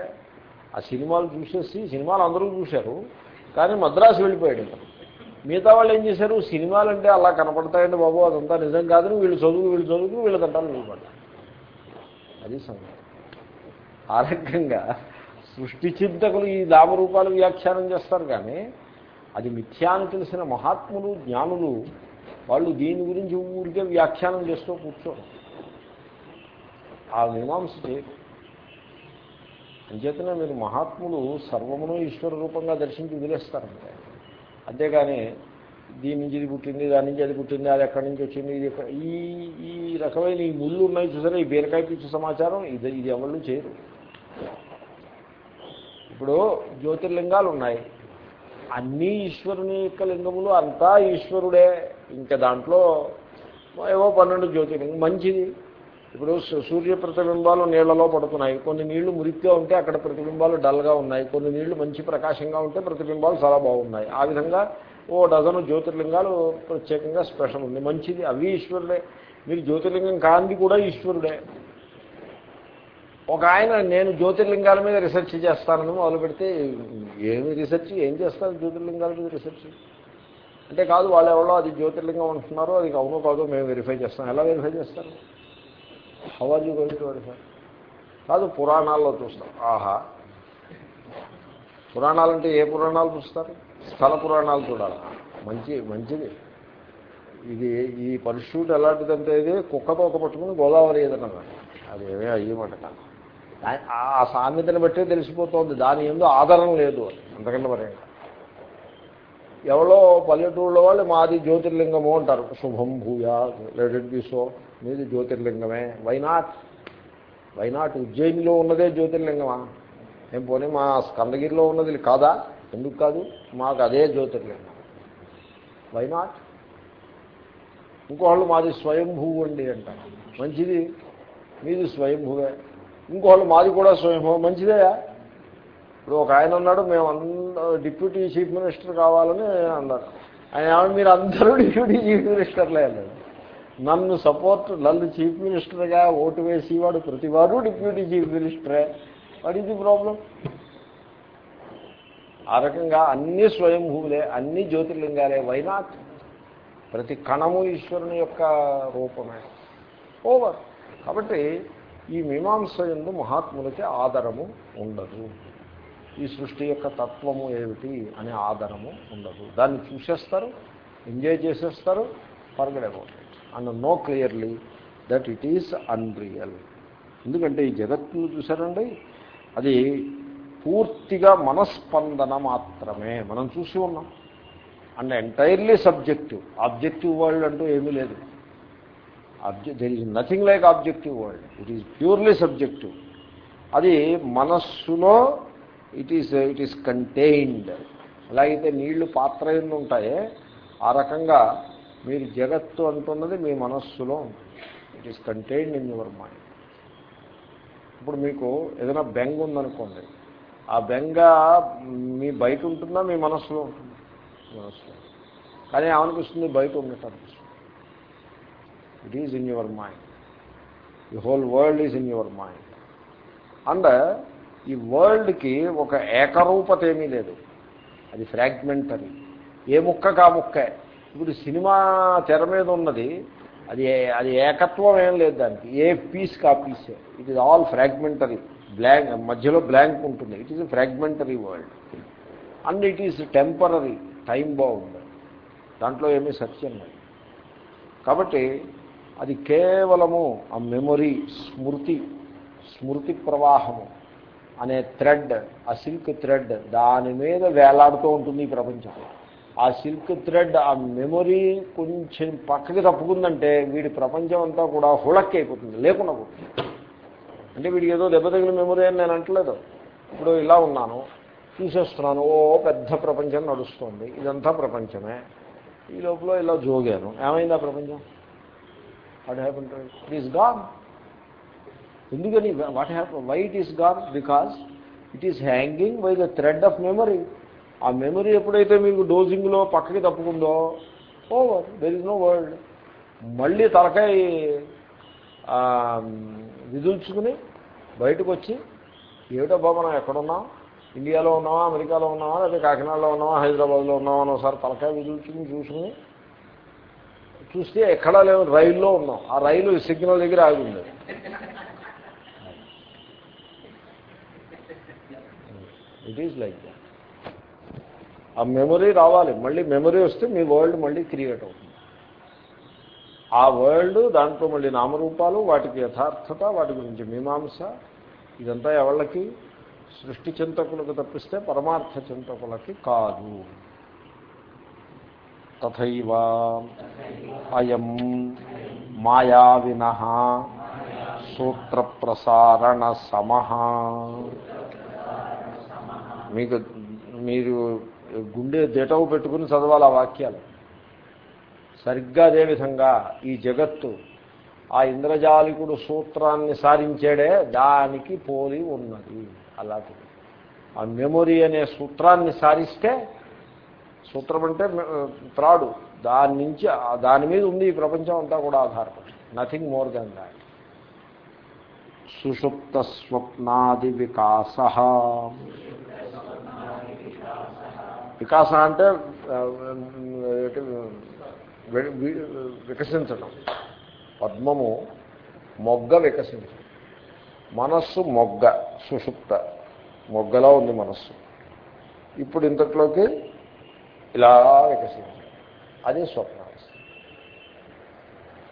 ఆ సినిమాలు చూసేసి సినిమాలు అందరూ చూశారు. కానీ మద్రాసు వెళ్ళిపోయాడు మిగతా వాళ్ళు ఏం చేశారు? సినిమాలు అంటే అలా కనపడతాయండి బాబు అదంతా నిజం కాదని వీళ్ళు చదువు వీళ్ళు చదువుకు వీళ్ళు కంటాలు నిలబడ్డారు అది సంగతి. ఆ రకంగా సృష్టి చింతకులు ఈ నామరూపాలు వ్యాఖ్యానం చేస్తారు కానీ అది మిథ్యాను తెలిసిన మహాత్ములు జ్ఞానులు వాళ్ళు దీని గురించి ఊరికే వ్యాఖ్యానం చేస్తూ కూర్చోరు. ఆ మీమాంస చేయదు అంచేతనే మీరు మహాత్ములు సర్వమును ఈశ్వర రూపంగా దర్శించి వదిలేస్తారంటే. అంతేగాని దీని నుంచి ఇది పుట్టింది దాని నుంచి అది పుట్టింది అది ఎక్కడి నుంచి వచ్చింది ఇది ఈ ఈ రకమైన ఈ ముళ్ళు ఉన్నాయి చూసారా ఈ బీరకాయ పిచ్చి సమాచారం ఇది ఇది ఎవరు చేయరు. ఇప్పుడు జ్యోతిర్లింగాలు ఉన్నాయి. అన్నీ ఈశ్వరుని యొక్క లింగములు అంతా ఈశ్వరుడే. ఇంకా దాంట్లో ఏవో పన్నెండు జ్యోతిర్లింగం మంచిది. ఇప్పుడు సూర్య ప్రతిబింబాలు నీళ్ళలో పడుతున్నాయి. కొన్ని నీళ్ళు మురికిగా ఉంటే అక్కడ ప్రతిబింబాలు డల్గా ఉన్నాయి. కొన్ని నీళ్ళు మంచి ప్రకాశంగా ఉంటే ప్రతిబింబాలు చాలా బాగున్నాయి. ఆ విధంగా ఓ డజను జ్యోతిర్లింగాలు ప్రత్యేకంగా స్పెషల్ ఉంది. మంచిది. అవి ఈశ్వరుడే. మీరు జ్యోతిర్లింగం కాంది కూడా ఈశ్వరుడే. ఒక ఆయన నేను జ్యోతిర్లింగాల మీద రీసెర్చ్ చేస్తానని మొదలు పెడితే ఏమి రీసెర్చ్? ఏం చేస్తారు జ్యోతిర్లింగాల మీద రీసెర్చ్? అంటే కాదు వాళ్ళు ఎవరో అది జ్యోతిర్లింగం అంటున్నారో అది అవునో కాదో మేము వెరిఫై చేస్తాం. ఎలా వెరిఫై చేస్తారు? హౌ ఆర్ గోయింగ్ కాదు పురాణాల్లో చూస్తాం. ఆహా. పురాణాలంటే ఏ పురాణాలు చూస్తారు? స్థల పురాణాలు చూడాలి. మంచి మంచిది. ఇది ఈ పరిశుట్ ఎలాంటిదంటే ఇది కుక్కతో ఒక పట్టుకుని గోదావరి ఏదన్నా అది ఏమీ అయ్యమాట కాదు. ఆ సామెతను బట్టే తెలిసిపోతుంది. దాని ఏందో ఆధారం లేదు. అంతకంటే మరి ఎవరో పల్లెటూళ్ళ వాళ్ళు మాది జ్యోతిర్లింగము అంటారు. శుభం భూయా లెట్ ఇట్ బి సో మీది జ్యోతిర్లింగమే. వైనాట్ వైనాట్ ఉజ్జయినిలో ఉన్నదే జ్యోతిర్లింగమా? ఏం పోనీ మా స్కందగిరిలో ఉన్నది కాదా? ఎందుకు కాదు? మాకు అదే జ్యోతిర్లింగం. వైనాట్ ఇంకోళ్ళు మాది స్వయంభూ అండి అంటారు. మంచిది? మీది స్వయంభూవే. ఇంకోళ్ళు మాది కూడా స్వయంభూ మంచిదేయా? ఇప్పుడు ఒక ఆయన ఉన్నాడు మేము అందరూ డిప్యూటీ చీఫ్ మినిస్టర్ కావాలని అన్నారు. ఆయన ఏమన్నా మీరు అందరూ డిప్యూటీ చీఫ్ మినిస్టర్లే అన్నాడు. నన్ను సపోర్ట్ నన్ను చీఫ్ మినిస్టర్గా ఓటు వేసేవాడు ప్రతివాడు డిప్యూటీ చీఫ్ మినిస్టరే. వాట్ ఈజ్ ది ప్రాబ్లం ఆ రకంగా అన్ని స్వయంభూములే అన్ని జ్యోతిర్లింగాలే వైనాట్ ప్రతి కణము ఈశ్వరుని యొక్క రూపమే. ఓవర్. కాబట్టి ఈ మీమాంస ఎందు మహాత్ములకి ఆదరము ఉండదు. ఈ సృష్టి యొక్క తత్వము ఏమిటి అనే ఆదరము ఉండదు. దాన్ని చూసేస్తారు ఎంజాయ్ చేసేస్తారు forget about it and know clearly that it is unreal ఎందుకంటే ఈ జగత్తును చూసారండి అది పూర్తిగా మనస్పందన మాత్రమే. మనం చూసి ఉన్నాం. And entirely subjective objective world అంటూ ఏమీ లేదు. Object there is nothing like objective world it is purely subjective అది మనస్సులో it is it is contained ఎలాగైతే నీళ్ళు పాత్ర ఎందు ఉంటాయే. ఆ రకంగా మీరు జగత్తు అంటున్నది మీ మనస్సులో it is contained in your mind ఇప్పుడు మీకు ఏదైనా బెంగ ఉందనుకోండి. ఆ బెంగ మీ బయట ఉంటుందా? మీ మనస్సులో ఉంటుంది? మనస్సులో కానీ ఏమనిపిస్తుంది? బయట ఉన్నట్టు అనిపిస్తుంది. It is in your mind the whole world is in your mind and ఈ వరల్డ్కి ఒక ఏకరూపత ఏమీ లేదు. అది ఫ్రాగ్మెంటరీ ఏ ముక్క కా ముక్కే. ఇప్పుడు సినిమా తెర మీద ఉన్నది అది అది ఏకత్వం ఏం లేదు దానికి. ఏ పీస్ కా పీసే. It is all fragmentary blank మధ్యలో బ్లాంక్ ఉంటుంది. It is fragmentary world and it is temporary time బాగుంది దాంట్లో ఏమీ సత్యం లేదు. కాబట్టి అది కేవలము ఆ మెమొరీ స్మృతి స్మృతి ప్రవాహము అనే థ్రెడ్ ఆ సిల్క్ థ్రెడ్ దాని మీద వేలాడుతూ ఉంటుంది ఈ ప్రపంచం. ఆ సిల్క్ థ్రెడ్ ఆ మెమొరీ కొంచెం పక్కకి తప్పుకుందంటే వీడి ప్రపంచం అంతా కూడా హుళక్కి అయిపోతుంది లేకుండా పోతుంది. అంటే వీడికి ఏదో దెబ్బ తగిన మెమొరీ అని నేను అంటలేదు. ఇప్పుడు ఇలా ఉన్నాను చూసేస్తున్నాను ఓ పెద్ద ప్రపంచం నడుస్తుంది ఇదంతా ప్రపంచమే. ఈ లోపల ఇలా జోగాను. ఏమైంది ఆ ప్రపంచం? What happen to it is gone ఎందుకని what hap why it is gone because it is hanging by the thread of memory ఆ మెమరీ ఎప్పుడైతే మీకు డోజింగ్లో పక్కకి తప్పుకుందో over there is no world మళ్ళీ తలకాయ విదుల్చుకుని బయటకు వచ్చి ఏమిటో మనం ఎక్కడున్నాం? ఇండియాలో ఉన్నావా? అమెరికాలో ఉన్నావా? లేదా కాకినాడలో ఉన్నావా? హైదరాబాద్లో ఉన్నావా? అని ఒకసారి తలకాయ విదుల్చుకుని చూసుకుని చూస్తే ఎక్కడా లేవు రైల్లో ఉన్నాం. ఆ రైలు సిగ్నల్ దగ్గర ఆగి ఉండేది. ఇట్ ఈజ్ లైక్ దాట్ ఆ మెమొరీ రావాలి. మళ్ళీ మెమొరీ వస్తే మీ వరల్డ్ మళ్ళీ క్రియేట్ అవుతుంది. ఆ వరల్డ్ దాంట్లో మళ్ళీ నామరూపాలు వాటికి యథార్థత వాటి గురించి మీమాంస ఇదంతా ఎవళ్ళకి? సృష్టి చింతకులకు తప్పిస్తే పరమార్థ చింతకులకి కాదు. తథైవ అయం మాయావిన సూత్ర ప్రసారణ సమహ మీకు మీరు గుండె దిటవు పెట్టుకుని చదవాలి ఆ వాక్యాలు. సరిగ్గా అదేవిధంగా ఈ జగత్తు ఆ ఇంద్రజాలికుడు సూత్రాన్ని సారించాడే దానికి పోలి ఉన్నది. అలాంటిది. ఆ మెమొరీ అనే సూత్రాన్ని సారిస్తే సూత్రం అంటే త్రాడు. దాని నుంచి దాని మీద ఉంది ఈ ప్రపంచం అంతా కూడా ఆధారపడి. నథింగ్ మోర్ దెన్ దాట్ సుషుప్త స్వప్నాది వికాస. వికాస అంటే వికసించడం పద్మము మొగ్గ వికసించడం మనస్సు మొగ్గ సుషుప్త. మొగ్గలా ఉంది మనస్సు. ఇప్పుడు ఇంతట్లోకి ఇలా వికసించింది అది స్వప్నావస్థ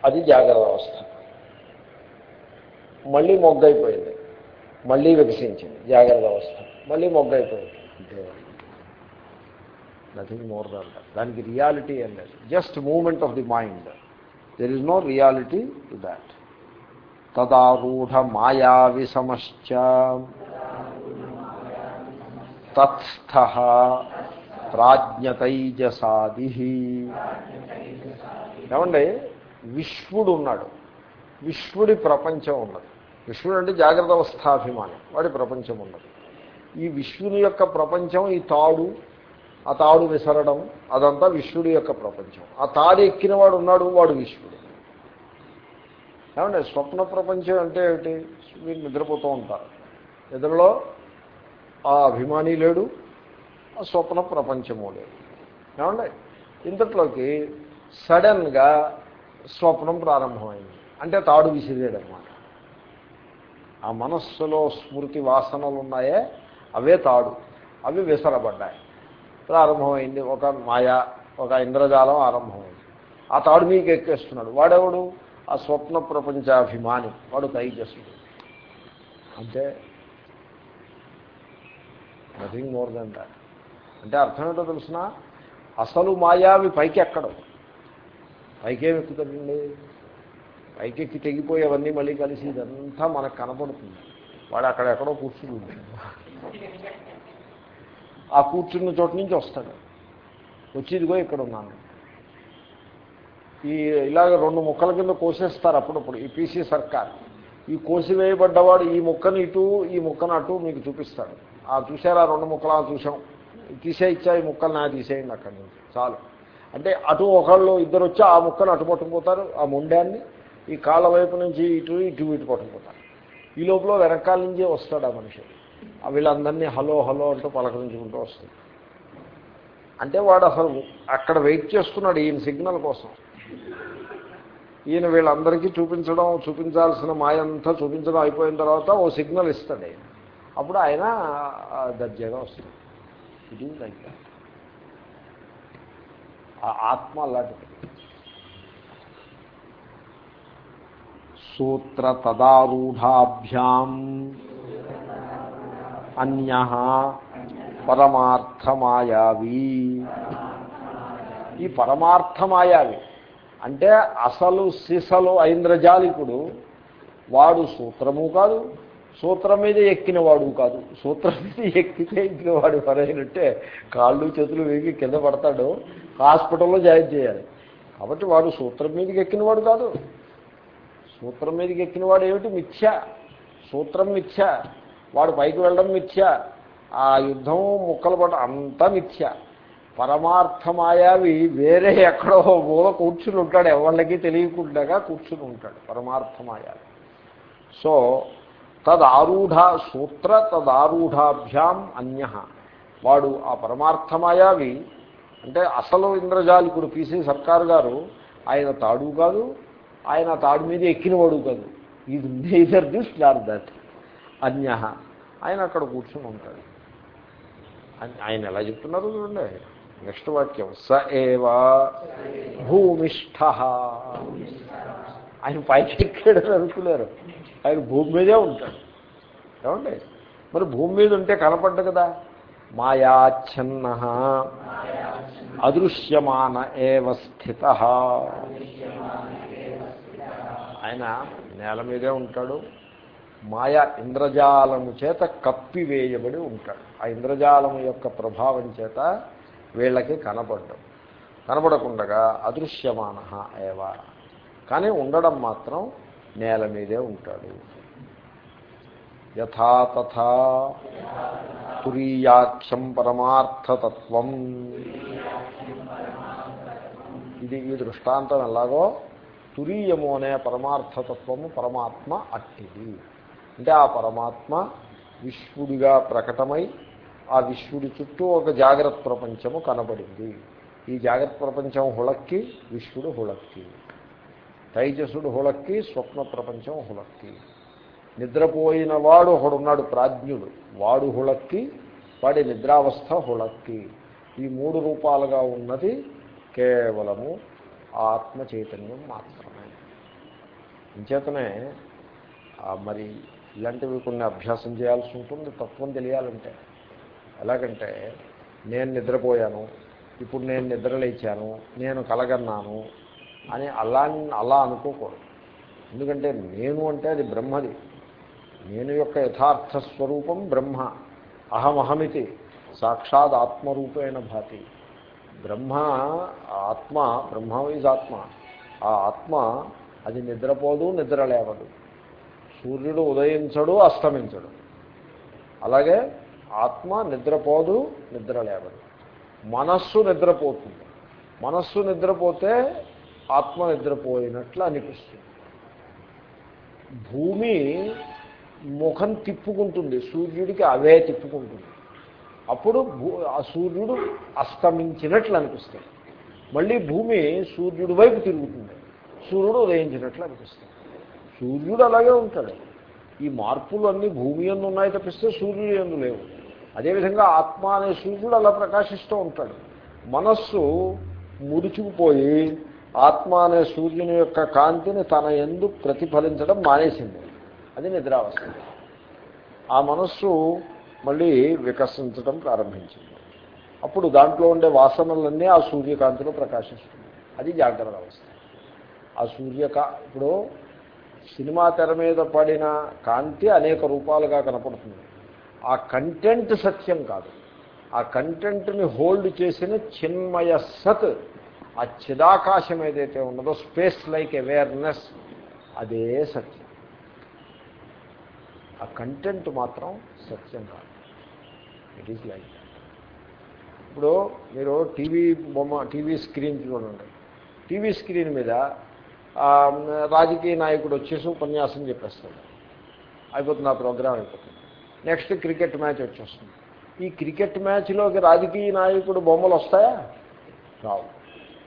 అది జాగ్రత్త అవస్థ. మళ్ళీ మొగ్గైపోయింది. మళ్ళీ వికసించింది. జాగ్రత్త అవస్థ. మళ్ళీ మొగ్గైపోయింది. అంటే నథింగ్ మోర్ దాన్ దట్ దానికి రియాలిటీ ఏం లేదు. Just moment of the mind there is no reality to that తదారూఢ మాయావి సమశ్చ తత్స్థ ప్రాజ్ఞతైజసాది. ఏమండి? విశ్వడు ఉన్నాడు. విశ్వడి ప్రపంచం ఉన్నది. విశ్వడు అంటే జాగ్రత్త అవస్థాభిమానం. వాడి ప్రపంచం ఉన్నది. ఈ విశ్వని యొక్క ప్రపంచం ఈ తాడు ఆ తాడు విసరడం అదంతా విశ్వడి యొక్క ప్రపంచం. ఆ తాడు ఎక్కినవాడు ఉన్నాడు వాడు విశ్వడు ఏమంటే స్వప్న ప్రపంచం అంటే ఏమిటి? మీరు నిద్రపోతూ ఉంటారు. నిద్రలో ఆ అభిమాని లేడు ఆ స్వప్న ప్రపంచము లేదు. ఏమండి ఇంతట్లోకి సడన్గా స్వప్నం ప్రారంభమైంది. అంటే తాడు విసిరేడు అనమాట ఆ మనస్సులో స్మృతి వాసనలు ఉన్నాయే అవే తాడు. అవి విసరబడ్డాయి. ప్రారంభమైంది. ఒక మాయ ఒక ఇంద్రజాలం ఆరంభమైంది. ఆ తాడు మీకు ఎక్కేస్తున్నాడు. వాడెవడు? ఆ స్వప్న ప్రపంచాభిమాని. వాడు తైజస్సుడు. అంటే నథింగ్ మోర్ దెన్ దాట్ అంటే అర్థం ఏంటో తెలిసిన? అసలు మాయావి పైకి ఎక్కడం. పైకేమి ఎక్కుతుందండి? పైకెక్కి తెగిపోయేవన్నీ మళ్ళీ కలిసి ఇదంతా మనకు కనపడుతుంది. వాడు అక్కడెక్కడో కూర్చుని ఆ కూర్చున్న చోటు నుంచి వస్తాడు. వచ్చేదిగో ఇక్కడ ఉన్నాను. ఈ ఇలాగ రెండు ముక్కల కింద కోసేస్తారు అప్పుడప్పుడు ఈ పీసీ సర్కార్. ఈ కోసివేయబడ్డవాడు ఈ ముక్కను ఇటు ఈ ముక్కను అటు మీకు చూపిస్తాడు. ఆ చూసారా రెండు ముక్కలు ఆ చూసాం తీసే ఇచ్చా ఈ ముక్కలు నా తీసేయండి అక్కడి నుంచి. చాలు. అంటే అటు ఒకళ్ళు ఇద్దరు వచ్చి ఆ ముక్కను అటు పట్టుకుపోతారు ఆ ముండాన్ని ఈ కాళ్ళ వైపు నుంచి ఇటు ఇటు ఇటు పట్టుకుపోతారు ఈ లోపల వెనకాల నుంచే వస్తాడు ఆ మనిషి. వీళ్ళందరినీ హలో హలో అంటూ పలకరించుకుంటూ వస్తుంది. అంటే వాడు అసలు అక్కడ వెయిట్ చేస్తున్నాడు ఈయన సిగ్నల్ కోసం. ఈయన వీళ్ళందరికీ చూపించడం చూపించాల్సిన మాయంతా చూపించడం అయిపోయిన తర్వాత ఓ సిగ్నల్ ఇస్తాడు అప్పుడు ఆయన దర్జాగా వస్తుంది ఇది లైక్ ఆ ఆత్మ అలాంటిది. సూత్ర తదారూఢాభ్యాం అన్య పరమార్థమాయావి. ఈ పరమార్థమాయావి అంటే అసలు సిసలు ఐంద్రజాలికుడు వాడు సూత్రము కాదు సూత్రం మీద ఎక్కినవాడు కాదు. సూత్రం మీద ఎక్కితే ఇంట్లో వాడు పరైనట్టే కాళ్ళు చేతులు వేగి కింద పడతాడు హాస్పిటల్లో జాయిన్ చేయాలి. కాబట్టి వాడు సూత్రం మీదకి ఎక్కినవాడు కాదు. సూత్రం మీదకి ఎక్కినవాడు ఏమిటి? మిథ్య. సూత్రం మిథ్య. వాడు పైకి వెళ్ళడం మిథ్య. ఆ యుద్ధం ముక్కలు పడ అంతా మిథ్య. పరమార్థమాయావి వేరే ఎక్కడో మూల కూర్చుని ఉంటాడు. ఎవళ్ళకి తెలియకుండా కూర్చుని ఉంటాడు పరమార్థమాయావి సో తదారూఢ సూత్ర తదారూఢాభ్యాం అన్య. వాడు ఆ పరమార్థమాయావి అంటే అసలు ఇంద్రజాలికుడు పీసీ సర్కార్ గారు ఆయన తాడు కాదు ఆయన తాడు మీద ఎక్కినవాడు కాదు. ఇది నేదర్ దిస్ నార్ దట్ అన్య. ఆయన అక్కడ కూర్చుని ఉంటాడు. ఆయన- ఎలా చెప్తున్నారు చూడండి. నెక్స్ట్ వాక్యం. స ఏవా భూమిష్ఠ. ఆయన పైకి ఎక్కాడని అనుకున్నారు. ఆయన భూమి మీదే ఉంటాడు. ఏమండి? మరి భూమి మీద ఉంటే కనపడ్డు కదా. మాయాచ్ఛన్న అదృశ్యమాన ఏవ స్థిత. ఆయన నేల మీదే ఉంటాడు. మాయా ఇంద్రజాలము చేత కప్పివేయబడి ఉంటాడు. ఆ ఇంద్రజాలము యొక్క ప్రభావం చేత వీళ్ళకి కనపడ్డం. కనపడకుండగా అదృశ్యమాన ఏవ. కానీ ఉండడం మాత్రం నేల మీదే ఉంటాడు. యథాతథా తురీయాఖ్యం పరమార్థతత్వం. ఇది ఈ దృష్టాంతం ఎలాగో తురీయము అనే పరమార్థతత్వము పరమాత్మ అట్టిది. అంటే ఆ పరమాత్మ విశ్వడిగా ప్రకటమై ఆ విశ్వడి చుట్టూ ఒక జాగ్రత్త ప్రపంచము కనబడింది. ఈ జాగ్రత్త ప్రపంచం హుళక్కి విశ్వడు హుళక్కి. తైజసుడు హుళక్కి స్వప్న ప్రపంచం హుళక్కి. నిద్రపోయిన వాడు ఒకడున్నాడు ప్రాజ్ఞుడు. వాడు హుళక్కి వాడి నిద్రావస్థ హుళక్కి. ఈ మూడు రూపాలుగా ఉన్నది కేవలము ఆత్మ చైతన్యం మాత్రమే. ఇంచేతనే మరి ఇలాంటివి కొన్ని అభ్యాసం చేయాల్సి ఉంటుంది తత్వం తెలియాలంటే. ఎలాగంటే నేను నిద్రపోయాను ఇప్పుడు నేను నిద్రలేచాను నేను కలగన్నాను అని అలా అలా అనుకోకూడదు. ఎందుకంటే నేను అంటే అది బ్రహ్మది. నేను యొక్క యథార్థ స్వరూపం బ్రహ్మ. అహమహమితి సాక్షాత్ ఆత్మరూపేణ భాతి. బ్రహ్మ ఆత్మ బ్రహ్మ ఈజ్ ఆత్మ. ఆ ఆత్మ అది నిద్రపోదు నిద్రలేవదు సూర్యుడు ఉదయించడు అస్తమించడు. అలాగే ఆత్మ నిద్రపోదు నిద్ర లేవదు. మనస్సు నిద్రపోతుంది. మనస్సు నిద్రపోతే ఆత్మ నిద్రపోయినట్లు అనిపిస్తుంది. భూమి ముఖం తిప్పుకుంటుంది సూర్యుడికి అవే తిప్పుకుంటుంది. అప్పుడు భూ ఆ సూర్యుడు అస్తమించినట్లు అనిపిస్తుంది. మళ్ళీ భూమి సూర్యుడి వైపు తిరుగుతుంది. సూర్యుడు ఉదయించినట్లు అనిపిస్తుంది. సూర్యుడు అలాగే ఉంటాడు. ఈ మార్పులు అన్నీ భూమి ఎందు ఉన్నాయి తప్పిస్తే సూర్యుడు ఎందు లేవు. అదేవిధంగా ఆత్మ అనే సూర్యుడు అలా ప్రకాశిస్తూ ఉంటాడు. మనస్సు ముడుచుకుపోయి ఆత్మ అనే సూర్యుని యొక్క కాంతిని తన ఎందు ప్రతిఫలించడం మానేసింది. అది నిద్రావస్థ. ఆ మనస్సు మళ్ళీ వికసించడం ప్రారంభించింది. అప్పుడు దాంట్లో ఉండే వాసనలన్నీ ఆ సూర్యకాంతిలో ప్రకాశిస్తుంది అది జాగ్రత్త అవస్థ ఆ సూర్యకా ఇప్పుడు సినిమా తెర మీద పడిన కాంతి అనేక రూపాలుగా కనపడుతుంది. ఆ కంటెంట్ సత్యం కాదు. ఆ కంటెంట్ని హోల్డ్ చేసిన చిన్మయ సత్ ఆ చిదాకాశం ఏదైతే ఉన్నదో స్పేస్ లైక్ అవేర్నెస్ అదే సత్యం. ఆ కంటెంట్ మాత్రం సత్యం కాదు. ఇట్ ఈస్ లైక్ ఇప్పుడు మీరు టీవీ బొమ్మ టీవీ స్క్రీన్ చూడండి. టీవీ స్క్రీన్ మీద రాజకీయ నాయకుడు వచ్చేసి ఉపన్యాసం చెప్పేస్తాడు. అయిపోతుంది ఆ ప్రోగ్రాం అయిపోతుంది. నెక్స్ట్ క్రికెట్ మ్యాచ్ వచ్చేస్తుంది. ఈ క్రికెట్ మ్యాచ్లోకి రాజకీయ నాయకుడు బొమ్మలు వస్తాయా? రావు.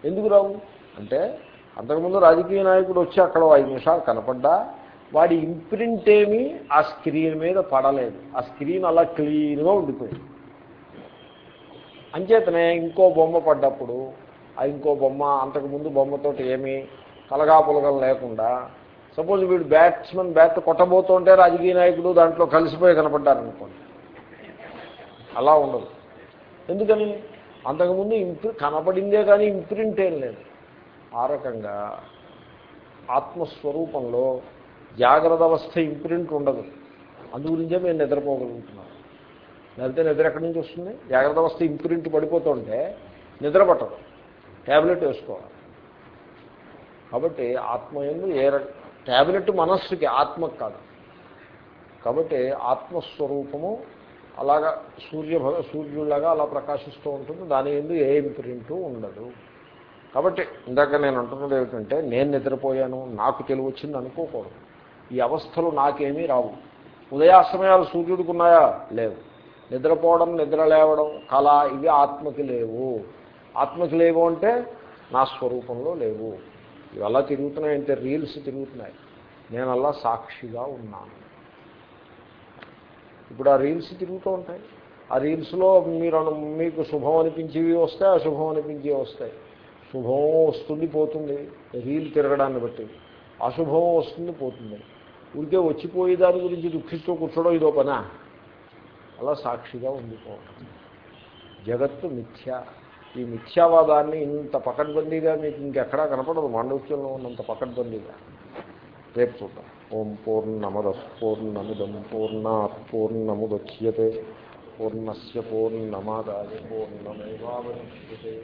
ఎందుకు రావు? అంటే అంతకుముందు రాజకీయ నాయకుడు వచ్చి అక్కడ ఐదు నిమిషాలు కనపడ్డా వాడి ఇంప్రింట్ ఏమీ ఆ స్క్రీన్ మీద పడలేదు. ఆ స్క్రీన్ అలా క్లీన్గా ఉండిపోయింది. అంచేతనే ఇంకో బొమ్మ పడ్డప్పుడు ఆ ఇంకో బొమ్మ అంతకుముందు బొమ్మతోటి ఏమీ కలగాపులగలు లేకుండా సపోజ్ వీడు బ్యాట్స్మెన్ బ్యాట్ కొట్టబోతుంటే రాజకీయ నాయకుడు దాంట్లో కలిసిపోయి కనపడ్డారనుకోండి. అలా ఉండదు. ఎందుకని? అంతకుముందు ఇంప్రి కనపడిందే కానీ ఇంప్రింట్ ఏం లేదు. ఆ రకంగా ఆత్మస్వరూపంలో జాగ్రత్త అవస్థ ఇంప్రింట్ ఉండదు. అందుగురించే మేము నిద్రపోగలుగుతున్నాం. లేకపోతే నిద్ర ఎక్కడి నుంచి వస్తుంది? జాగ్రత్త అవస్థ ఇంప్రింట్ పడిపోతుంటే నిద్ర పట్టదు. ట్యాబ్లెట్ వేసుకోవాలి. కాబట్టి ఆత్మ ఎందు ఏ ట్యాబ్లెట్ మనస్సుకి ఆత్మకు కాదు. కాబట్టి ఆత్మస్వరూపము అలాగా సూర్య సూర్యుడిలాగా అలా ప్రకాశిస్తూ ఉంటుంది. దాని ఎందు ఏ ఇంప్రింటు ఉండదు. కాబట్టి ఇందాక నేను అంటున్నది ఏమిటంటే నేను నిద్రపోయాను నాకు తెలివి వచ్చింది అనుకోకూడదు. ఈ అవస్థలు నాకేమీ రావు. ఉదయాస్తమయాలు సూర్యుడికి ఉన్నాయా? లేవు. నిద్రపోవడం నిద్ర లేవడం కళ ఇవి ఆత్మకి లేవు. ఆత్మకి లేవు అంటే నా స్వరూపంలో లేవు. ఇవి అలా తిరుగుతున్నాయి అంటే రీల్స్ తిరుగుతున్నాయి. నేను అలా సాక్షిగా ఉన్నాను. ఇప్పుడు ఆ రీల్స్ తిరుగుతూ ఉంటాయి. ఆ రీల్స్లో మీరు మీకు శుభం అనిపించేవి వస్తాయి అశుభం అనిపించేవి వస్తాయి. శుభం వస్తుంది పోతుంది. రీల్ తిరగడాన్ని బట్టి. అశుభం వస్తుంది పోతుంది. ఊరికే వచ్చిపోయే దాని గురించి దుఃఖిస్తూ కూర్చోడం ఇదో పనా? అలా సాక్షిగా ఉండిపోవడం జగత్తు మిథ్య. ఈ మిథ్యావాదాన్ని ఇంత పకడ్బందీగా మీకు ఇంకెక్కడా కనపడదు. మాండవ్యంలో ఉన్నంత పకడ్బందీగా. రేపు చూద్దాం. ఓం పూర్ణమద పూర్ణమిదం పూర్ణా పూర్ణముద్యతే. పూర్ణస్ పూర్ణమాదాయ పూర్ణమేవాశిష్యతే